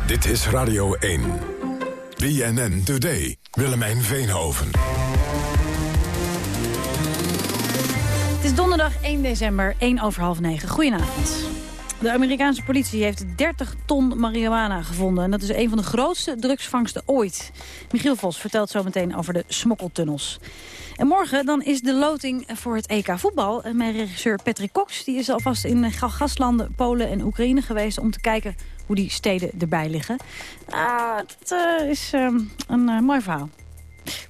Dit is Radio 1. BNN Today. Willemijn Veenhoven. Het is donderdag 1 december, 1 over half 9. Goedenavond. De Amerikaanse politie heeft 30 ton marihuana gevonden. En dat is een van de grootste drugsvangsten ooit. Michiel Vos vertelt zo meteen over de smokkeltunnels. En morgen dan is de loting voor het EK voetbal. En mijn regisseur Patrick Cox die is alvast in gastlanden Polen en Oekraïne geweest... om te kijken hoe die steden erbij liggen. Ah, dat uh, is uh, een uh, mooi verhaal.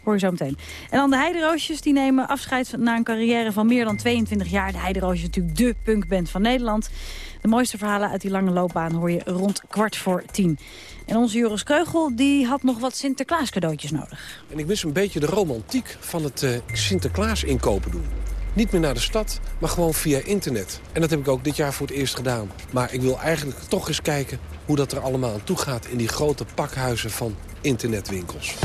Hoor je zo meteen. En dan de Heideroosjes, die nemen afscheid na een carrière van meer dan 22 jaar. De Heideroosjes natuurlijk dé punkband van Nederland. De mooiste verhalen uit die lange loopbaan hoor je rond kwart voor tien. En onze Joris Kreugel die had nog wat Sinterklaas cadeautjes nodig. En ik mis een beetje de romantiek van het uh, Sinterklaas inkopen doen. Niet meer naar de stad, maar gewoon via internet. En dat heb ik ook dit jaar voor het eerst gedaan. Maar ik wil eigenlijk toch eens kijken hoe dat er allemaal aan toe gaat... in die grote pakhuizen van internetwinkels.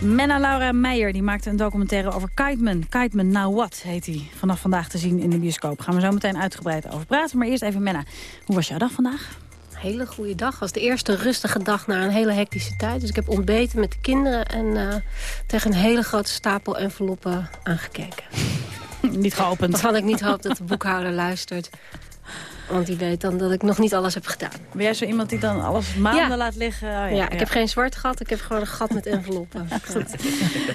Menna Laura Meijer die maakte een documentaire over Kiteman. Kiteman Now What heet hij. Vanaf vandaag te zien in de bioscoop. Gaan we zo meteen uitgebreid over praten. Maar eerst even Menna. Hoe was jouw dag vandaag? Hele goede dag. Het was de eerste rustige dag na een hele hectische tijd. Dus ik heb ontbeten met de kinderen en uh, tegen een hele grote stapel enveloppen aangekeken. (laughs) niet geopend. Waarvan ik niet hoop dat de boekhouder luistert. Want die weet dan dat ik nog niet alles heb gedaan. Ben jij zo iemand die dan alles maanden ja. laat liggen? Oh, ja, ja, ik heb geen zwart gat. Ik heb gewoon een gat met enveloppen. (laughs) Goed.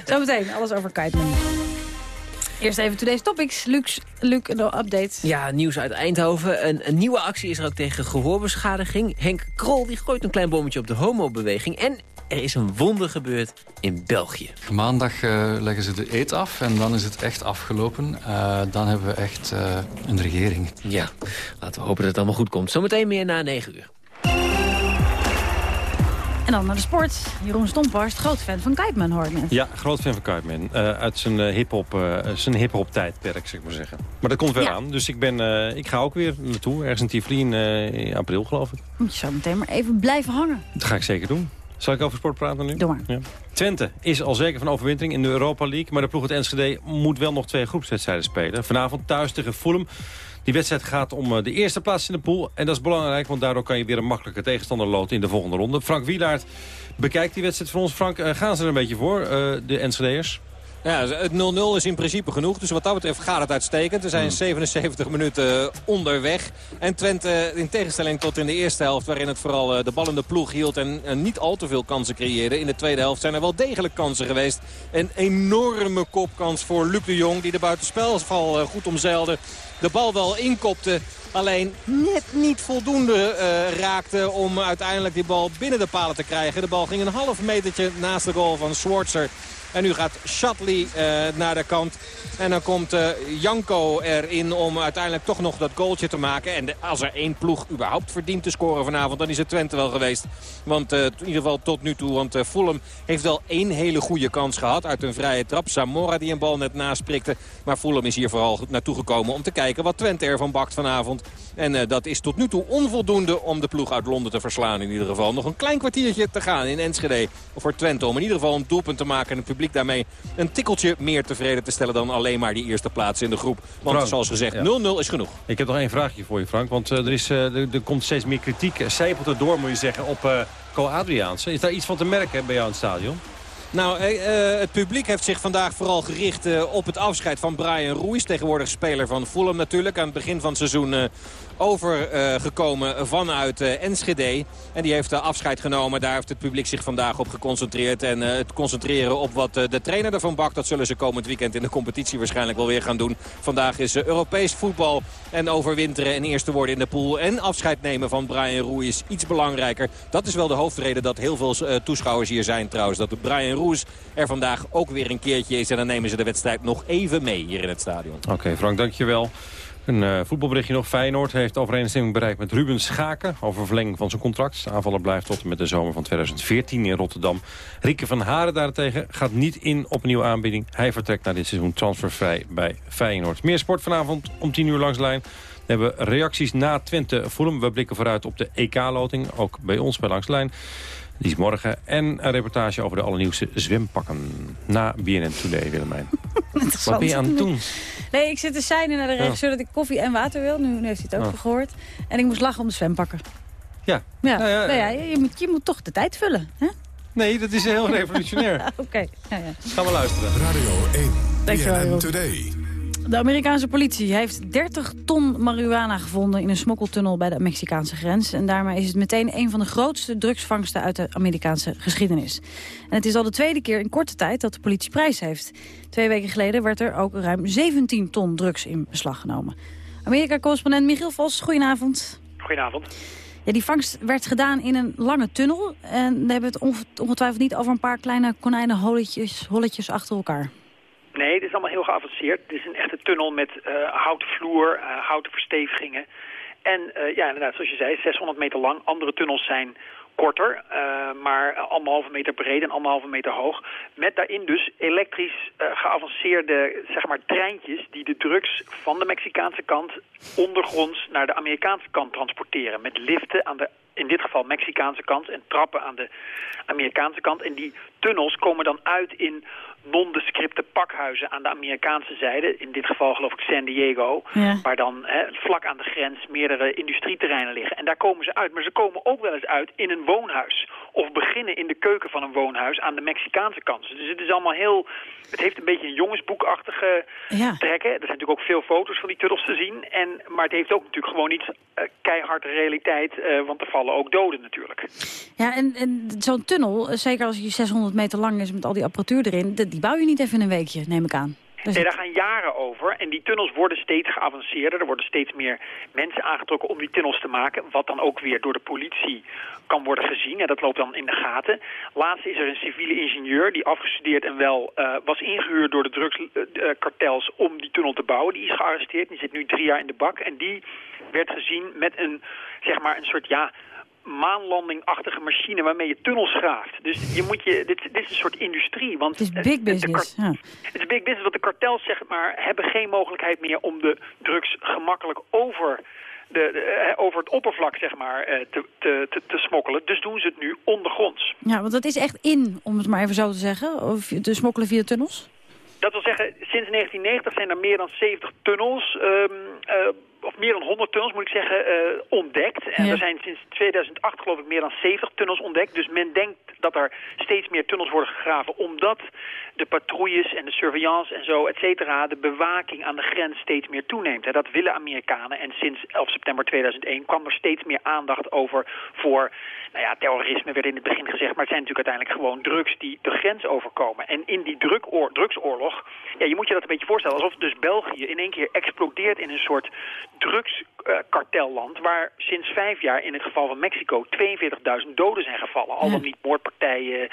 Zometeen alles over Kiteman. Eerst even today's topics. Luc, Luc, de update. Ja, nieuws uit Eindhoven. Een, een, nieuwe actie is er ook tegen gehoorbeschadiging. Henk Krol die gooit een klein bommetje op de homobeweging. En er is een wonder gebeurd in België. Maandag uh, leggen ze de eet af en dan is het echt afgelopen. Uh, dan hebben we echt uh, een regering. Ja, laten we hopen dat het allemaal goed komt. Zometeen meer na 9 uur. En dan naar de sport. Jeroen Stomphorst, groot fan van Kuipman, hoor ik net. Ja, groot fan van Kuipman. Uh, uit zijn uh, hip-hop uh, zijn hip tijdperk, zeg maar zeggen. Maar dat komt weer ja. aan. Dus ik, ben, ik ga ook weer naartoe. Ergens in Tivoli in, in april, geloof ik. Moet je zo meteen maar even blijven hangen. Dat ga ik zeker doen. Zal ik over sport praten nu? Doe maar. Ja. Twente is al zeker van overwintering in de Europa League. Maar de ploeg uit Enschede moet wel nog twee groepswedstrijden spelen. Vanavond thuis tegen Fulham. Die wedstrijd gaat om de eerste plaats in de pool. En dat is belangrijk, want daardoor kan je weer een makkelijke tegenstander loten in de volgende ronde. Frank Wielaert bekijkt die wedstrijd voor ons. Frank, gaan ze er een beetje voor, uh, de Enschede'ers? Ja, het 0-0 is in principe genoeg. Dus wat dat betreft gaat het uitstekend. Er zijn 77 minuten onderweg. En Twente, in tegenstelling tot in de eerste helft... waarin het vooral de bal in de ploeg hield en niet al te veel kansen creëerde... in de tweede helft zijn er wel degelijk kansen geweest. Een enorme kopkans voor Luc de Jong... die de buitenspelval goed omzeilde. de bal wel inkopte. Alleen net niet voldoende uh, raakte om uiteindelijk die bal binnen de palen te krijgen. De bal ging een half metertje naast de goal van Schwarzer. En nu gaat Shatley uh, naar de kant. En dan komt uh, Janko erin om uiteindelijk toch nog dat goaltje te maken. En als er één ploeg überhaupt verdient te scoren vanavond, dan is het Twente wel geweest. Want uh, in ieder geval tot nu toe, want Fulham heeft wel één hele goede kans gehad uit een vrije trap. Zamora die een bal net nasprikte. Maar Fulham is hier vooral naartoe gekomen om te kijken wat Twente ervan bakt vanavond. En dat is tot nu toe onvoldoende om de ploeg uit Londen te verslaan in ieder geval. Nog een klein kwartiertje te gaan in Enschede voor Twente om in ieder geval een doelpunt te maken. En het publiek daarmee een tikkeltje meer tevreden te stellen dan alleen maar die eerste plaats in de groep. Want Frank, zoals gezegd, 0-0 ja. is genoeg. Ik heb nog één vraagje voor je, Frank. Want uh, er, is, uh, er, er, komt steeds meer kritiek. Zijpelt er door, moet je zeggen, op uh, Co Adriaanse. Is daar iets van te merken bij jou in het stadion? Nou, eh, het publiek heeft zich vandaag vooral gericht eh, op het afscheid van Brian Ruiz. Tegenwoordig speler van Fulham natuurlijk. Aan het begin van het seizoen eh, overgekomen vanuit Enschede. En die heeft afscheid genomen. Daar heeft het publiek zich vandaag op geconcentreerd. En het concentreren op wat de trainer ervan bakt. Dat zullen ze komend weekend in de competitie waarschijnlijk wel weer gaan doen. Vandaag is Europees voetbal en overwinteren en eerste worden in de pool. En afscheid nemen van Brian Ruiz iets belangrijker. Dat is wel de hoofdreden dat heel veel toeschouwers hier zijn trouwens. Dat Brian Roes er vandaag ook weer een keertje is. En dan nemen ze de wedstrijd nog even mee hier in het stadion. Oké, okay, Frank, dankjewel. Een uh, voetbalberichtje nog. Feyenoord heeft overeenstemming bereikt met Ruben Schaken... over verlenging van zijn contract. De aanvaller blijft tot en met de zomer van 2014 in Rotterdam. Rieke van Haren daarentegen gaat niet in op een nieuwe aanbieding. Hij vertrekt na dit seizoen transfervrij bij Feyenoord. Meer sport vanavond om 10 uur langs de lijn. We hebben reacties na Twente Fulham. We blikken vooruit op de EK-loting. Ook bij ons bij langs de lijn. Die is morgen. En een reportage over de allernieuwste zwempakken. Na BNN Today, Willemijn. (laughs) Wat ben je aan het doen? Nee, ik zit te seinen naar de regisseur dat ik koffie en water wil. Nu, nu heeft hij het ook Oh. gehoord. En ik moest lachen om de zwempakken. Ja. Ja, Nou ja, nou ja, je, moet, je moet toch de tijd vullen. Hè? Nee, dat is heel (laughs) revolutionair. Oké, ja, ja. Gaan we luisteren. Radio 1, Dankjewel. Today. De Amerikaanse politie heeft 30 ton marihuana gevonden in een smokkeltunnel bij de Mexicaanse grens. En daarmee is het meteen een van de grootste drugsvangsten uit de Amerikaanse geschiedenis. En het is al de tweede keer in korte tijd dat de politie prijs heeft. Twee weken geleden werd er ook ruim 17 ton drugs in beslag genomen. Amerika-correspondent Michiel Vos, goedenavond. Goedenavond. Ja, die vangst werd gedaan in een lange tunnel. En we hebben het onge- ongetwijfeld niet over een paar kleine konijnenholletjes holletjes achter elkaar. Nee, dit is allemaal heel geavanceerd. Dit is een echte tunnel met eh, houten vloer, eh, houten verstevigingen. En eh, ja, inderdaad, zoals je zei, 600 meter lang. Andere tunnels zijn korter, maar anderhalve meter breed en anderhalve meter hoog. Met daarin dus elektrisch geavanceerde zeg maar, treintjes die de drugs van de Mexicaanse kant ondergronds naar de Amerikaanse kant transporteren. Met liften aan de, in dit geval Mexicaanse kant en trappen aan de Amerikaanse kant. En die tunnels komen dan uit in nondescripte pakhuizen aan de Amerikaanse zijde. In dit geval geloof ik San Diego. Ja. Waar dan hè, vlak aan de grens meerdere industrieterreinen liggen. En daar komen ze uit. Maar ze komen ook wel eens uit in een woonhuis. Of beginnen in de keuken van een woonhuis aan de Mexicaanse kant. Dus het is allemaal heel... Het heeft een beetje een jongensboekachtige Ja. trekken. Er zijn natuurlijk ook veel foto's van die tunnels te zien. En, maar het heeft ook natuurlijk gewoon niet eh, keihard realiteit. eh, want er vallen ook doden natuurlijk. Ja, en, en zo'n tunnel, eh, zeker als die 600 meter lang is met al die apparatuur erin... die die bouw je niet even in een weekje, neem ik aan. Dus Nee, daar gaan jaren over. En die tunnels worden steeds geavanceerder. Er worden steeds meer mensen aangetrokken om die tunnels te maken. Wat dan ook weer door de politie kan worden gezien. En dat loopt dan in de gaten. Laatst is er een civiele ingenieur die afgestudeerd en wel eh, was ingehuurd door de drugskartels om die tunnel te bouwen. Die is gearresteerd. Die zit nu drie jaar in de bak. En die werd gezien met een, zeg maar, een soort, ja maanlandingachtige machine waarmee je tunnels graaft. Dus je moet je, dit, dit is een soort industrie. Want het is big business. Ja. het is big business, want de kartels zeg maar, hebben geen mogelijkheid meer om de drugs gemakkelijk over, de, de, eh, over het oppervlak zeg maar, eh, te, te, te, te smokkelen. Dus doen ze het nu ondergronds. ja, want dat is echt in, om het maar even zo te zeggen. Of te smokkelen via tunnels. Dat wil zeggen, sinds 1990 zijn er meer dan 70 tunnels, ehm, eh, of meer dan 100 tunnels moet ik zeggen, eh, ontdekt. En Ja. er zijn sinds 2008 geloof ik meer dan 70 tunnels ontdekt. Dus men denkt dat er steeds meer tunnels worden gegraven, omdat de patrouilles en de surveillance en zo, et cetera, de bewaking aan de grens steeds meer toeneemt. Hè. Dat willen Amerikanen en sinds 11 september 2001 kwam er steeds meer aandacht over voor, nou ja, terrorisme werd in het begin gezegd, maar het zijn natuurlijk uiteindelijk gewoon drugs die de grens overkomen. En in die drugsoorlog, ja, je moet je dat een beetje voorstellen, alsof dus België in één keer explodeert in een soort drugskartelland, waar sinds vijf jaar in het geval van Mexico 42.000 doden zijn gevallen. Al dan niet moordpartijen,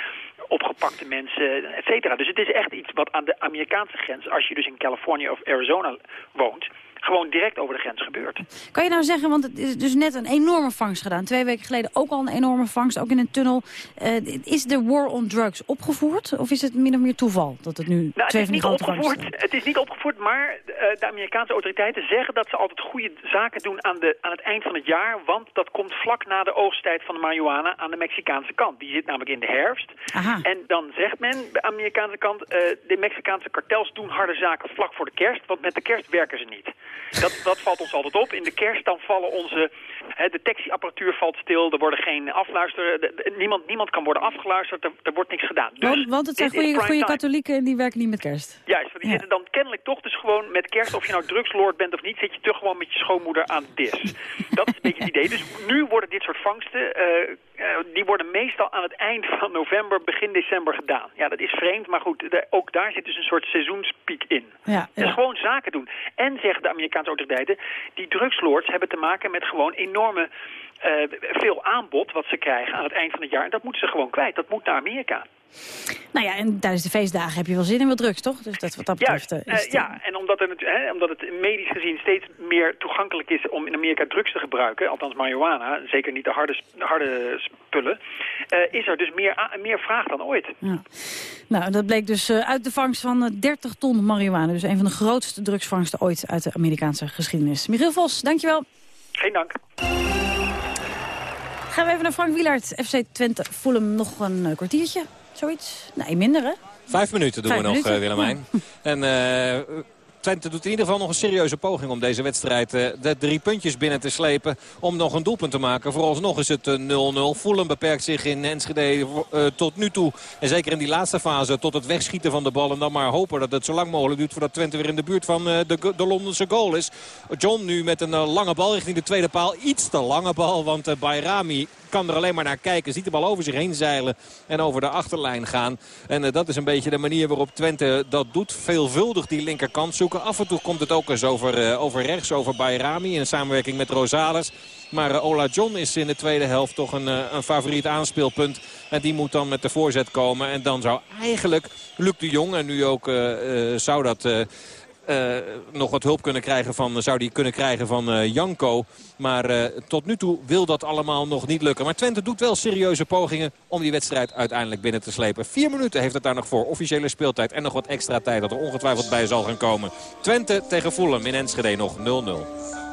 opgepakte mensen, et cetera. Dus het is echt iets wat aan de Amerikaanse grens, als je dus in Californië of Arizona woont, gewoon direct over de grens gebeurt. Kan je nou zeggen, want het is dus net een enorme vangst gedaan. Twee weken geleden ook al een enorme vangst, ook in een tunnel. Uh, is de war on drugs opgevoerd? Of is het min of meer toeval dat het nu nou, twee het is van niet die grote opgevoerd. Het is niet opgevoerd, maar uh, de Amerikaanse autoriteiten zeggen dat ze altijd goede zaken doen aan, de, aan het eind van het jaar. Want dat komt vlak na de oogsttijd van de marihuana aan de Mexicaanse kant. Die zit namelijk in de herfst. Aha. En dan zegt men, de Amerikaanse kant, uh, de Mexicaanse kartels doen harde zaken vlak voor de kerst. Want met de kerst werken ze niet. Dat, dat valt ons altijd op. In de kerst dan vallen onze hè, detectieapparatuur valt stil. Er worden geen afluisteren. Niemand, niemand kan worden afgeluisterd. Er, er wordt niks gedaan. Dus want, want het zijn goede, goede katholieken en die werken niet met kerst. Juist, want die Ja. zitten dan kennelijk toch dus gewoon met kerst. Of je nou drugslord bent of niet, zit je toch gewoon met je schoonmoeder aan de dis. Dat is een beetje het idee. Dus nu worden dit soort vangsten, eh, eh, die worden meestal aan het eind van november, begin december gedaan. Ja, dat is vreemd, maar goed, de- ook daar zit dus een soort seizoenspiek in. Ja, Dus gewoon zaken doen. En zeggen de Amerikaanse autoriteiten, die drugslords hebben te maken met gewoon enorme eh, veel aanbod wat ze krijgen aan het eind van het jaar. En dat moeten ze gewoon kwijt. Dat moet naar Amerika. Nou ja, en tijdens de feestdagen heb je wel zin in wat drugs, toch? Dus dat, wat dat betreft Juist, eh, is eh, het, ja, en omdat, er, natu- hè, omdat het medisch gezien steeds meer toegankelijk is om in Amerika drugs te gebruiken, althans marihuana, zeker niet de harde, harde spullen, eh, is er dus meer, meer vraag dan ooit. Ja. Nou, dat bleek dus eh, uit de vangst van eh, 30 ton marihuana. Dus een van de grootste drugsvangsten ooit uit de Amerikaanse geschiedenis. Michiel Vos, dankjewel. Geen dank. Gaan we even naar Frank Wielaert. FC Twente Fulham nog een eh, kwartiertje. Zoiets? Nee, minder hè? Vijf minuten doen Vijf we nog, minuten? eh, Willemijn. (laughs) En eh, Twente doet in ieder geval nog een serieuze poging om deze wedstrijd eh, de drie puntjes binnen te slepen. Om nog een doelpunt te maken. Vooralsnog is het eh, 0-0. Fulham beperkt zich in Enschede tot nu toe. En zeker in die laatste fase tot het wegschieten van de bal. En dan maar hopen dat het zo lang mogelijk duurt voordat Twente weer in de buurt van de, de Londense goal is. John nu met een lange bal richting de tweede paal. Iets te lange bal, want Bayrami kan er alleen maar naar kijken. Ziet de bal over zich heen zeilen en over de achterlijn gaan. En eh, dat is een beetje de manier waarop Twente dat doet. Veelvuldig die linkerkant zoeken. Af en toe komt het ook eens over, eh, over rechts, over Bayrami in samenwerking met Rosales. Maar eh, Ola John is in de tweede helft toch een, een favoriet aanspeelpunt. En die moet dan met de voorzet komen. En dan zou eigenlijk Luc de Jong, en nu ook zou dat... eh, nog wat hulp kunnen krijgen van, zou die kunnen krijgen van eh, Janko. Maar eh, tot nu toe wil dat allemaal nog niet lukken. Maar Twente doet wel serieuze pogingen om die wedstrijd uiteindelijk binnen te slepen. Vier minuten heeft het daar nog voor. Officiële speeltijd en nog wat extra tijd dat er ongetwijfeld bij zal gaan komen. Twente tegen Fulham in Enschede nog 0-0.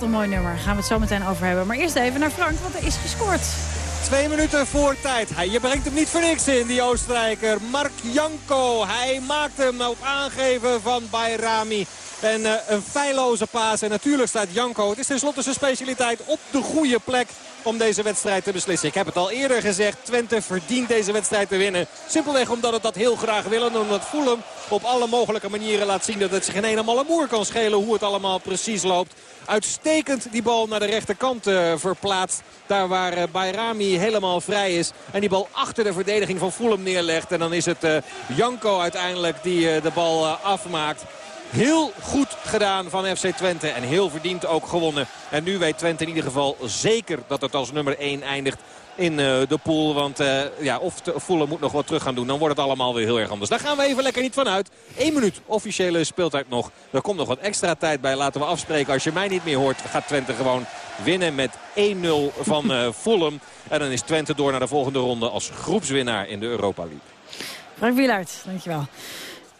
Wat een mooi nummer. Gaan we het zo meteen over hebben. Maar eerst even naar Frank, want er is gescoord. Twee minuten voor tijd. Hij, je brengt hem niet voor niks in, die Oostenrijker. Mark Janko. Hij maakt hem op aangeven van Bayrami. En uh, een feilloze paas. En natuurlijk staat Janko, het is tenslotte zijn specialiteit, op de goede plek om deze wedstrijd te beslissen. Ik heb het al eerder gezegd, Twente verdient deze wedstrijd te winnen. Simpelweg omdat het dat heel graag willen. Omdat Fulham op alle mogelijke manieren laat zien dat het zich geen eenmaal moer kan schelen hoe het allemaal precies loopt. Uitstekend die bal naar de rechterkant uh, verplaatst. Daar waar uh, Bayrami helemaal vrij is. En die bal achter de verdediging van Fulham neerlegt. En dan is het uh, Janko uiteindelijk die de bal afmaakt. Heel goed gedaan van FC Twente en heel verdiend ook gewonnen. En nu weet Twente in ieder geval zeker dat het als nummer 1 eindigt in uh, de pool. Want uh, ja, of Fulham moet nog wat terug gaan doen. Dan wordt het allemaal weer heel erg anders. Daar gaan we even lekker niet van uit. Eén minuut officiële speeltijd nog. Er komt nog wat extra tijd bij. Laten we afspreken. Als je mij niet meer hoort gaat Twente gewoon winnen met 1-0 van uh, (laughs) Fulham. En dan is Twente door naar de volgende ronde als groepswinnaar in de Europa League. Frank Wielaert, dankjewel.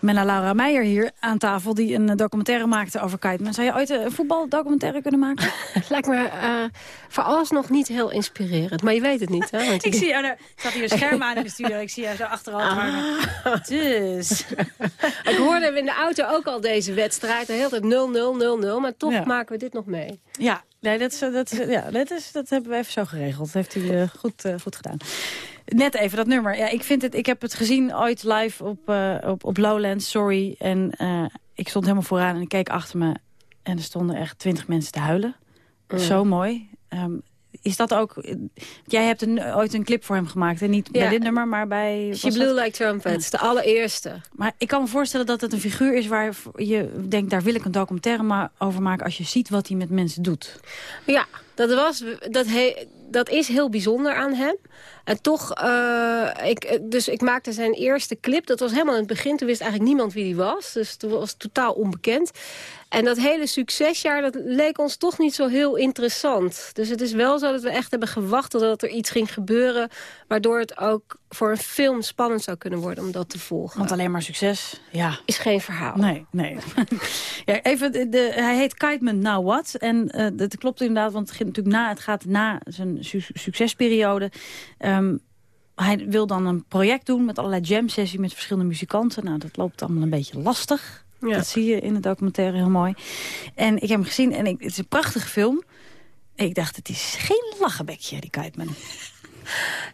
Menna Laura Meijer hier aan tafel die een documentaire maakte over Kiteman. Zou je ooit een voetbaldocumentaire kunnen maken? (laughs) Lijkt me uh, voor alles nog niet heel inspirerend. Maar je weet het niet, hè? Want (laughs) ik zie jou, er staat hier een scherm aan in de studio. Ik zie jou zo achteral ah. hangen. Dus. (laughs) ik hoorde in de auto ook al deze wedstrijd. De hele tijd 0-0, 0-0. Maar toch ja. maken we dit nog mee. Ja, nee, dat, is, dat, is, ja, dat, is, dat hebben we even zo geregeld. Dat heeft u uh, goed, uh, goed gedaan. Net even dat nummer. Ja, ik, vind het, ik heb het gezien ooit live op, uh, op, op Lowlands, sorry. En uh, ik stond helemaal vooraan en ik keek achter me. En er stonden echt twintig mensen te huilen. Mm. Zo mooi. Um, is dat ook... Jij hebt een, ooit een clip voor hem gemaakt. En niet ja. bij dit nummer, maar bij... She Blew Like Trumpets, ja. de allereerste. Maar ik kan me voorstellen dat het een figuur is... waar je denkt, daar wil ik een documentaire over maken... als je ziet wat hij met mensen doet. Ja, dat, was, dat, he, dat is heel bijzonder aan hem. En toch, uh, ik, dus ik maakte zijn eerste clip. Dat was helemaal in het begin. Toen wist eigenlijk niemand wie die was. Dus het was totaal onbekend. En dat hele succesjaar, dat leek ons toch niet zo heel interessant. Dus het is wel zo dat we echt hebben gewacht tot er iets ging gebeuren... waardoor het ook voor een film spannend zou kunnen worden om dat te volgen. Want alleen maar succes, ja. Is geen verhaal. Nee, nee. (laughs) ja, even, de, de, hij heet Kiteman Now What. En uh, dat klopt inderdaad, want het, gaat natuurlijk na, het gaat na zijn su succesperiode... Um, hij wil dan een project doen met allerlei jam sessies met verschillende muzikanten. Nou, dat loopt allemaal een beetje lastig. Ja. Dat zie je in de documentaire heel mooi. En ik heb hem gezien en ik, het is een prachtige film. Ik dacht, het is geen lachenbekje, die Kiteman. (laughs)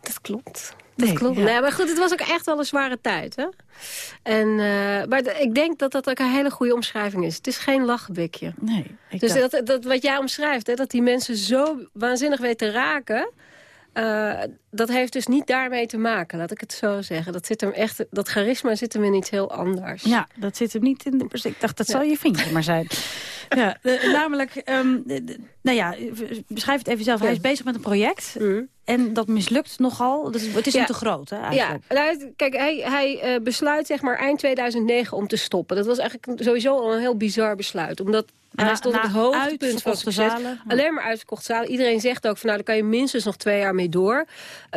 Dat klopt. Dat nee, klopt. Ja. Nee, maar goed, het was ook echt wel een zware tijd. Hè? En, uh, maar ik denk dat dat ook een hele goede omschrijving is. Het is geen lachenbekje. Nee, dus dacht... dat, dat, wat jij omschrijft, hè, dat die mensen zo waanzinnig weten raken... Uh, dat heeft dus niet daarmee te maken, laat ik het zo zeggen. Dat, zit hem echt, dat charisma zit hem in iets heel anders. Ja, dat zit hem niet in de... Ik dacht, dat ja. zal je vriendje maar zijn. (laughs) ja, de, namelijk, um, de, de, nou ja, beschrijf het even zelf. Hij is bezig met een project. Mm. En dat mislukt nogal. Dus het is ja. niet te groot, hè, eigenlijk. Ja, nou, kijk, hij, hij uh, besluit zeg maar eind 2009 om te stoppen. Dat was eigenlijk sowieso al een heel bizar besluit. Omdat en hij stond op het hoogtepunt van succes. Zalen. Alleen maar uitverkochte zalen. Iedereen zegt ook van nou, daar kan je minstens nog twee jaar mee door.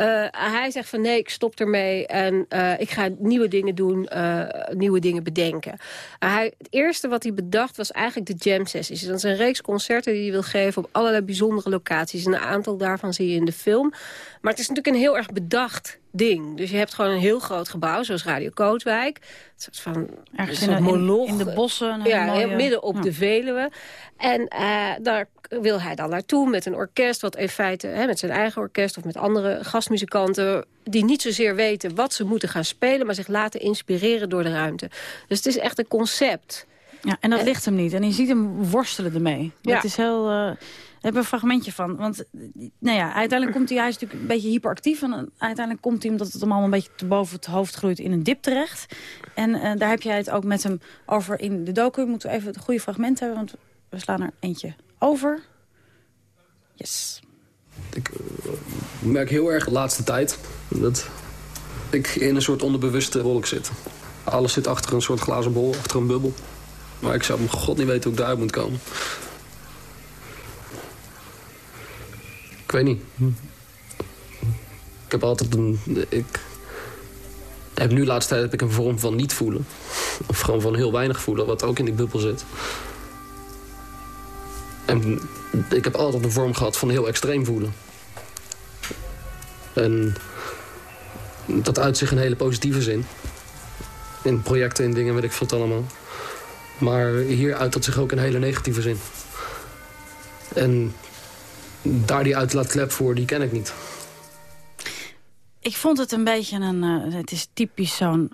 Uh, hij zegt van nee, ik stop ermee en uh, ik ga nieuwe dingen doen, uh, nieuwe dingen bedenken. hij, het eerste wat hij bedacht was eigenlijk de jam sessies. Dat is een reeks concerten die hij wil geven op allerlei bijzondere locaties. En een aantal daarvan zie je in de film. Maar het is natuurlijk een heel erg bedacht ding. Dus je hebt gewoon een heel groot gebouw, zoals Radio Kootwijk. Een soort van Ergens in, in, in, de bossen. Ja, mooie... midden op ja. de Veluwe. En uh, daar wil hij dan naartoe met een orkest... wat in feite hè, met zijn eigen orkest of met andere gastmuzikanten... die niet zozeer weten wat ze moeten gaan spelen... maar zich laten inspireren door de ruimte. Dus het is echt een concept. Ja, en dat en, ligt hem niet. En je ziet hem worstelen ermee. Ja. Dat is heel... Uh... We een fragmentje van. Want nou ja, uiteindelijk komt hij, hij is natuurlijk een beetje hyperactief. En uiteindelijk komt hij, omdat het hem allemaal een beetje te boven het hoofd groeit, in een dip terecht. En uh, daar heb jij het ook met hem over in de docu. Moeten we even het goede fragment hebben, want we slaan er eentje over. Yes. Ik uh, merk heel erg de laatste tijd dat ik in een soort onderbewuste wolk zit. Alles zit achter een soort glazen bol, achter een bubbel. Maar ik zou god niet weten hoe ik daaruit moet komen. Ik weet niet. Ik heb altijd een... Ik heb nu de laatste tijd heb ik een vorm van niet voelen. Of gewoon van heel weinig voelen, wat ook in die bubbel zit. En ik heb altijd een vorm gehad van heel extreem voelen. En dat uit zich in hele positieve zin. In projecten, in dingen, weet ik veel allemaal. Maar hier uit dat zich ook in hele negatieve zin. En daar die uitlaatklep voor, die ken ik niet. Ik vond het een beetje een... Uh, het is typisch zo'n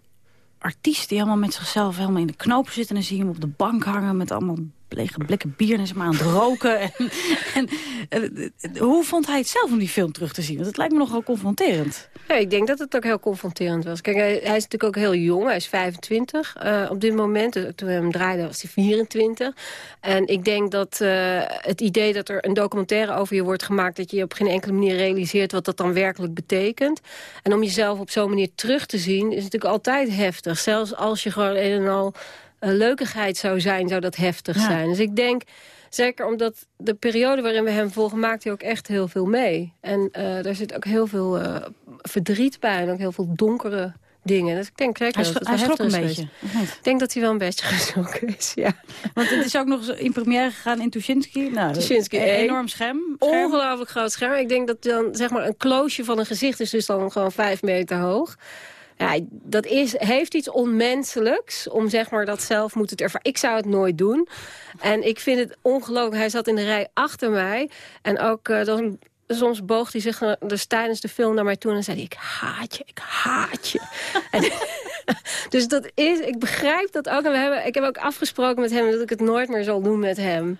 artiest die helemaal met zichzelf helemaal in de knoop zit. En dan zie je hem op de bank hangen met allemaal lege blikken bier en ze het roken. (laughs) en, en, eh, hoe vond hij het zelf om die film terug te zien? Want het lijkt me nogal confronterend. Ja, ik denk dat het ook heel confronterend was. Kijk, hij, is natuurlijk ook heel jong. Hij is 25 uh, op dit moment. Dus toen we hem draaiden was hij 24. En ik denk dat het idee dat er een documentaire over je wordt gemaakt... dat je op geen enkele manier realiseert wat dat dan werkelijk betekent. En om jezelf op zo'n manier terug te zien... is natuurlijk altijd heftig. Zelfs als je gewoon een en al leukigheid zou zijn, zou dat heftig zijn. Dus ik denk, zeker omdat de periode waarin we hem volgen... maakt hij ook echt heel veel mee. En uh, daar zit ook heel veel uh, verdriet bij en ook heel veel donkere dingen. Dus ik denk zeker hij, dat hij schrok een beetje. Ik denk dat hij wel een beetje (laughs) geschrokken is, ja. Want het is ook nog in première gegaan in Tuschinski. Nou, Tuschinski een enorm scherm. scherm. Ongelooflijk groot scherm. Ik denk dat dan zeg maar een kloosje van een gezicht is dus dan gewoon vijf meter hoog. Ja, dat is, heeft iets onmenselijks om zeg maar dat zelf moeten ervaren. Ik zou het nooit doen. En ik vind het ongelooflijk. Hij zat in de rij achter mij. En ook uh, dan, soms boog hij zich dus tijdens de film naar mij toe. En dan zei hij, ik haat je, ik haat je. (laughs) en, (laughs) dus dat is, ik begrijp dat ook. En we hebben, ik heb ook afgesproken met hem dat ik het nooit meer zal doen met hem.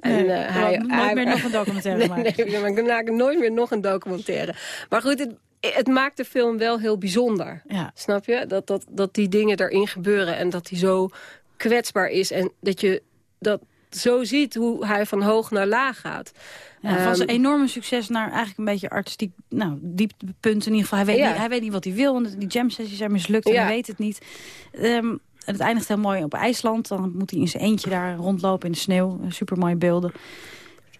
En, nee, uh, hij, nooit hij, meer nog een (laughs) documentaire nee, maken. Nee, maar ik nooit meer nog een documentaire. Maar goed, het, het maakt de film wel heel bijzonder. Ja. Snap je? Dat, dat, dat die dingen erin gebeuren en dat hij zo kwetsbaar is. En dat je dat zo ziet hoe hij van hoog naar laag gaat. Ja, van zijn enorme succes naar eigenlijk een beetje artistiek nou, dieptepunt. In ieder geval, hij weet, Ja. niet, hij weet niet wat hij wil. Want die jam sessies zijn mislukt en Ja. hij weet het niet. Ehm, en het eindigt heel mooi op IJsland. Dan moet hij in zijn eentje daar rondlopen in de sneeuw. Super mooie beelden.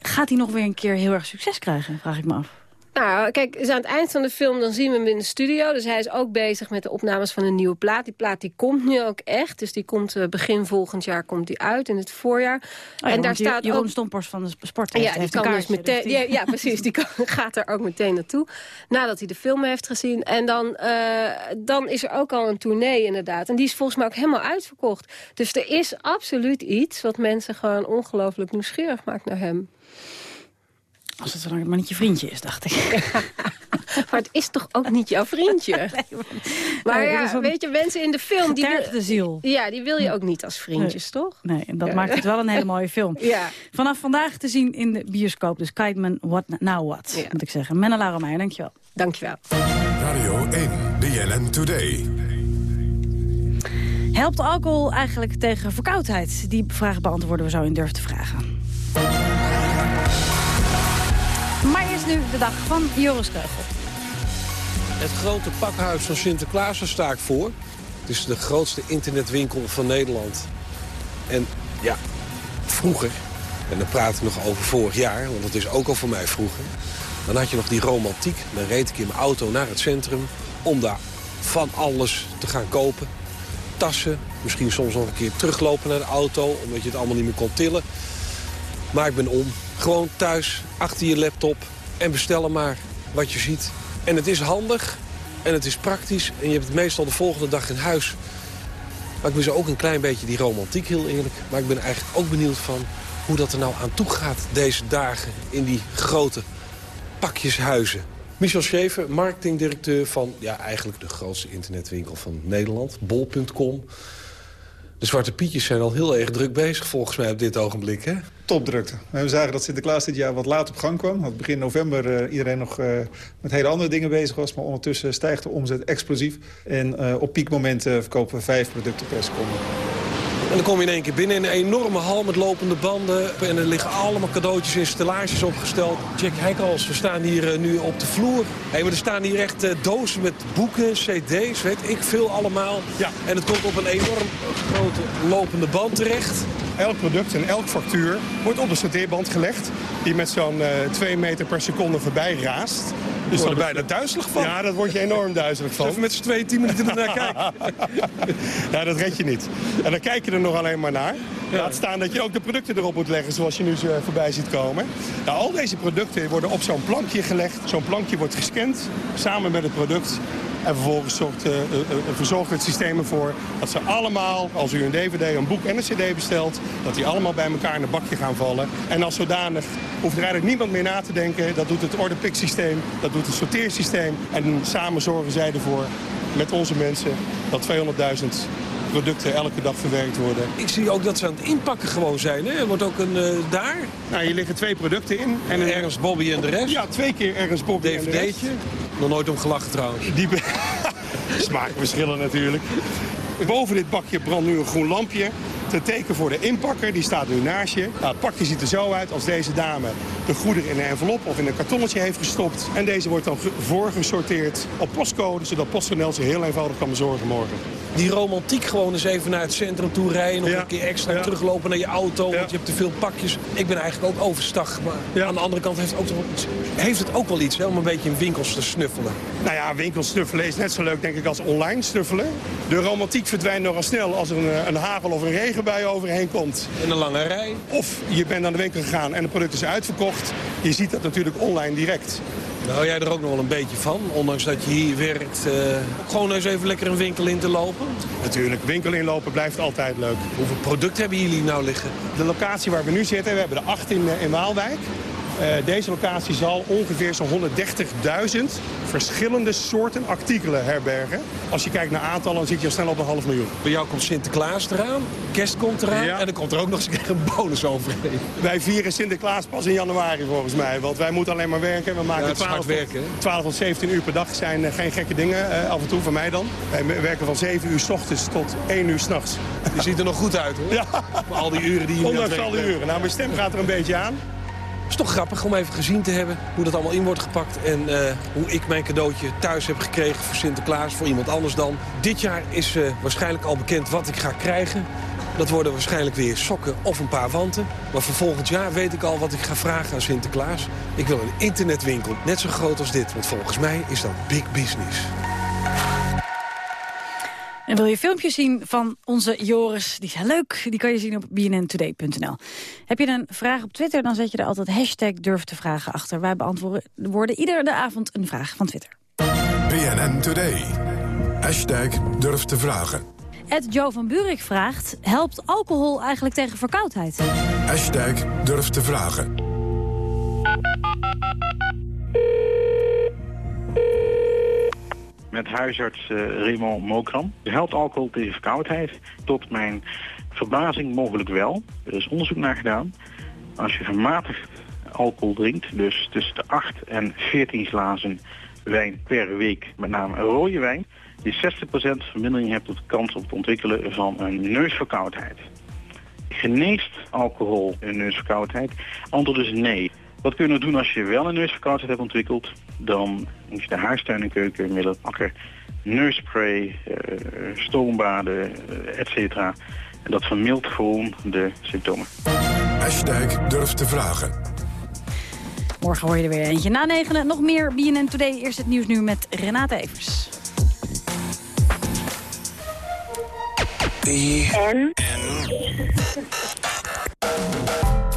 Gaat hij nog weer een keer heel erg succes krijgen, vraag ik me af. Nou, kijk, dus aan het eind van de film dan zien we hem in de studio. Dus hij is ook bezig met de opnames van een nieuwe plaat. Die plaat die komt nu ook echt. Dus die komt eh, begin volgend jaar komt die uit, in het voorjaar. Oh ja, en daar staat Jeroen ook... Stompers van de sport heeft, Ja, die heeft kan dus meteen, die- ja, ja, precies. Die kan, (laughs) gaat er ook meteen naartoe. Nadat hij de film heeft gezien. En dan, eh, dan is er ook al een tournee inderdaad. En die is volgens mij ook helemaal uitverkocht. Dus er is absoluut iets wat mensen gewoon ongelooflijk nieuwsgierig maakt naar hem. Als het zolang het maar niet je vriendje is, dacht ik. (laughs) Maar het is toch ook niet jouw vriendje? (laughs) Maar Nee, ja, is een weet je, mensen in de film... Die getergde ziel. Ja, die wil je ook niet als vriendjes, toch? Nee, en dat Ja. maakt het wel een hele (laughs) mooie film. Ja. Vanaf vandaag te zien in de bioscoop. Dus Kiteman, What Now What, moet ik zeggen. Menela Romeyer, dankjewel. Dankjewel. Radio 1, BNN Today. Helpt alcohol eigenlijk tegen verkoudheid? Die vraag beantwoorden we zo in Durf te Vragen. Nu de dag van Joris Kreugel. Het grote pakhuis van Sinterklaas sta ik voor. Het is de grootste internetwinkel van Nederland. En ja, vroeger, en dan praat ik nog over vorig jaar... want dat is ook al voor mij vroeger... dan had je nog die romantiek. Dan reed ik in mijn auto naar het centrum... om daar van alles te gaan kopen. Tassen, misschien soms nog een keer teruglopen naar de auto... omdat je het allemaal niet meer kon tillen. Maar ik ben om. Gewoon thuis, achter je laptop en bestellen maar wat je ziet. En het is handig en het is praktisch en je hebt het meestal de volgende dag in huis. Maar ik mis ook een klein beetje die romantiek, heel eerlijk. Maar ik ben eigenlijk ook benieuwd van hoe dat er nou aan toe gaat deze dagen in die grote pakjeshuizen. Michel Scheven, marketingdirecteur van ja, eigenlijk de grootste internetwinkel van Nederland, bol.com. De Zwarte Pietjes zijn al heel erg druk bezig volgens mij op dit ogenblik, hè? Topdrukte. We zagen dat Sinterklaas dit jaar wat laat op gang kwam. Dat begin november eh, iedereen nog eh, met hele andere dingen bezig was. Maar ondertussen stijgt de omzet explosief. En eh, op piekmomenten verkopen we vijf producten per seconde. En dan kom je in één keer binnen in een enorme hal met lopende banden. En er liggen allemaal cadeautjes en stellages opgesteld. Jack Heikals, we staan hier eh, nu op de vloer. Hey, maar er staan hier echt eh, dozen met boeken, cd's, weet ik veel allemaal. Ja. En het komt op een enorm grote lopende band terecht. Elk product en elk factuur wordt op de sorteerband gelegd. Die met zo'n eh 2 meter per seconde voorbij raast. Dus er bijna duizelig van. Ja, dat word je enorm duizelig van. Even met z'n twee tien minuten ernaar (laughs) kijken. ja, dat red je niet. En dan kijk je er nog alleen maar naar. Laat staan dat je ook de producten erop moet leggen zoals je nu zo voorbij ziet komen. Nou, al deze producten worden op zo'n plankje gelegd. Zo'n plankje wordt gescand samen met het product. En vervolgens zorgt, uh, uh, verzorgt het systeem ervoor dat ze allemaal, als u een dvd, een boek en een cd bestelt... dat die allemaal bij elkaar in een bakje gaan vallen. En als zodanig hoeft er eigenlijk niemand meer na te denken. Dat doet het orderpick-systeem, dat doet het sorteersysteem. En samen zorgen zij ervoor, met onze mensen, dat 200.000 producten elke dag verwerkt worden. Ik zie ook dat ze aan het inpakken gewoon zijn. Hè? Er wordt ook een uh, daar. Nou, hier liggen twee producten in. En een ergens Bobby en de rest. Ja, twee keer ergens Bobby en de rest. Nog nooit om gelachen trouwens. Die (laughs) Smaakverschillen natuurlijk. Boven dit bakje brandt nu een groen lampje. Ten teken voor de inpakker, die staat nu naast je. Nou, het pakje ziet er zo uit als deze dame de goederen in een envelop of in een kartonnetje heeft gestopt. En deze wordt dan voorgesorteerd op postcode, zodat PostNL ze heel eenvoudig kan bezorgen morgen die romantiek gewoon eens even naar het centrum toe rijden. Nog een keer extra teruglopen naar je auto, want je hebt te veel pakjes. Ik ben eigenlijk ook overstag. Maar aan de andere kant heeft het ook, heeft het ook wel iets hè, om een beetje in winkels te snuffelen. Nou ja, winkels snuffelen is net zo leuk denk ik als online snuffelen. De romantiek verdwijnt nogal snel als een, een hagel of een regenbui overheen komt. In een lange rij. Of je bent naar de winkel gegaan en het product is uitverkocht. Je ziet dat natuurlijk online direct. Hou jij er ook nog wel een beetje van, ondanks dat je hier werkt? Uh, gewoon eens even lekker een winkel in te lopen? Natuurlijk, winkel inlopen blijft altijd leuk. Hoeveel producten hebben jullie nou liggen? De locatie waar we nu zitten, we hebben er acht in, in Waalwijk. Uh, deze locatie zal ongeveer zo'n 130.000 verschillende soorten artikelen herbergen. Als je kijkt naar aantallen, dan zit je al snel op een half miljoen. Bij jou komt Sinterklaas eraan, kerst komt eraan ja. en dan komt er ook nog eens een bonus overheen. Wij vieren Sinterklaas pas in januari volgens mij, want wij moeten alleen maar werken. We maken ja, 12, werken, 12 tot 17 uur per dag zijn uh, geen gekke dingen, uh, af en toe van mij dan. Wij werken van 7 uur s ochtends tot 1 uur s'nachts. Je ziet er nog goed uit hoor. Ja. al die uren die je Ondanks al die uren. Nou, mijn stem gaat er een beetje aan. Het is toch grappig om even gezien te hebben hoe dat allemaal in wordt gepakt. En uh, hoe ik mijn cadeautje thuis heb gekregen voor Sinterklaas, voor iemand anders dan. Dit jaar is uh, waarschijnlijk al bekend wat ik ga krijgen. Dat worden waarschijnlijk weer sokken of een paar wanten. Maar voor volgend jaar weet ik al wat ik ga vragen aan Sinterklaas. Ik wil een internetwinkel, net zo groot als dit. Want volgens mij is dat big business. En wil je filmpjes zien van onze Joris, die zijn leuk. Die kan je zien op bnntoday.nl. Heb je een vraag op Twitter, dan zet je er altijd hashtag durf te vragen achter. Wij beantwoorden iedere avond een vraag van Twitter. BNN Today. Hashtag durf te vragen. Ed Joe van Buurik vraagt, helpt alcohol eigenlijk tegen verkoudheid? Hashtag durf te vragen. Met huisarts uh, Raymond Mokram. Helpt alcohol tegen verkoudheid? Tot mijn verbazing mogelijk wel. Er is onderzoek naar gedaan. Als je gematigd alcohol drinkt, dus tussen de 8 en 14 glazen wijn per week, met name rode wijn, je 60% vermindering hebt op de kans op het ontwikkelen van een neusverkoudheid. Geneest alcohol een neusverkoudheid? Antwoord is nee. Wat kun je doen als je wel een neusverkoudheid hebt ontwikkeld? Dan moet je de huistuin en keukenmiddelen pakken. Neusspray, uh, stoombaden, uh, et cetera. En dat vermildt gewoon de symptomen. Hashtag durf te vragen. Morgen hoor je er weer eentje. Na negenen nog meer BNN Today. Eerst het nieuws nu met Renate Evers. En?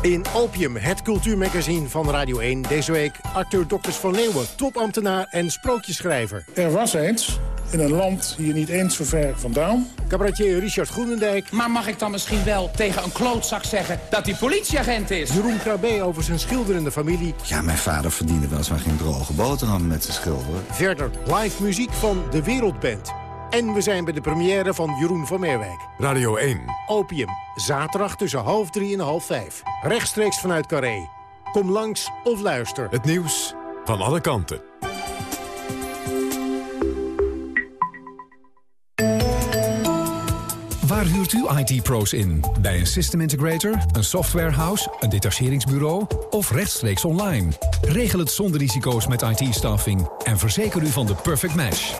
In Opium, het cultuurmagazine van Radio 1. Deze week acteur Dokters van Leeuwen, topambtenaar en sprookjeschrijver. Er was eens, in een land hier niet eens zo ver vandaan... Cabaretier Richard Groenendijk. Maar mag ik dan misschien wel tegen een klootzak zeggen dat hij politieagent is? Jeroen Krabbe over zijn schilderende familie. Ja, mijn vader verdiende wel eens maar geen droge boterham met zijn schilderen. Verder live muziek van De Wereldband. En we zijn bij de première van Jeroen van Meerwijk. Radio 1. Opium. Zaterdag tussen half drie en half vijf. Rechtstreeks vanuit Carré. Kom langs of luister. Het nieuws van alle kanten. Waar huurt u IT-pro's in? Bij een system integrator, een softwarehouse, een detacheringsbureau of rechtstreeks online? Regel het zonder risico's met IT-staffing en verzeker u van de perfect match.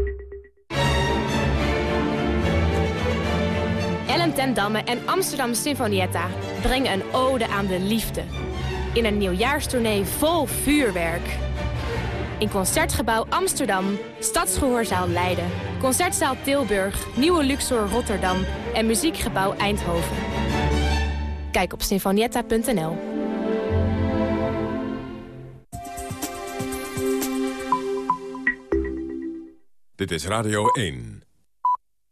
Ten Damme en Amsterdam Sinfonietta brengen een ode aan de liefde. In een nieuwjaarstournee vol vuurwerk. In Concertgebouw Amsterdam, Stadsgehoorzaal Leiden, Concertzaal Tilburg, Nieuwe Luxor Rotterdam en Muziekgebouw Eindhoven. Kijk op sinfonietta.nl. Dit is Radio 1.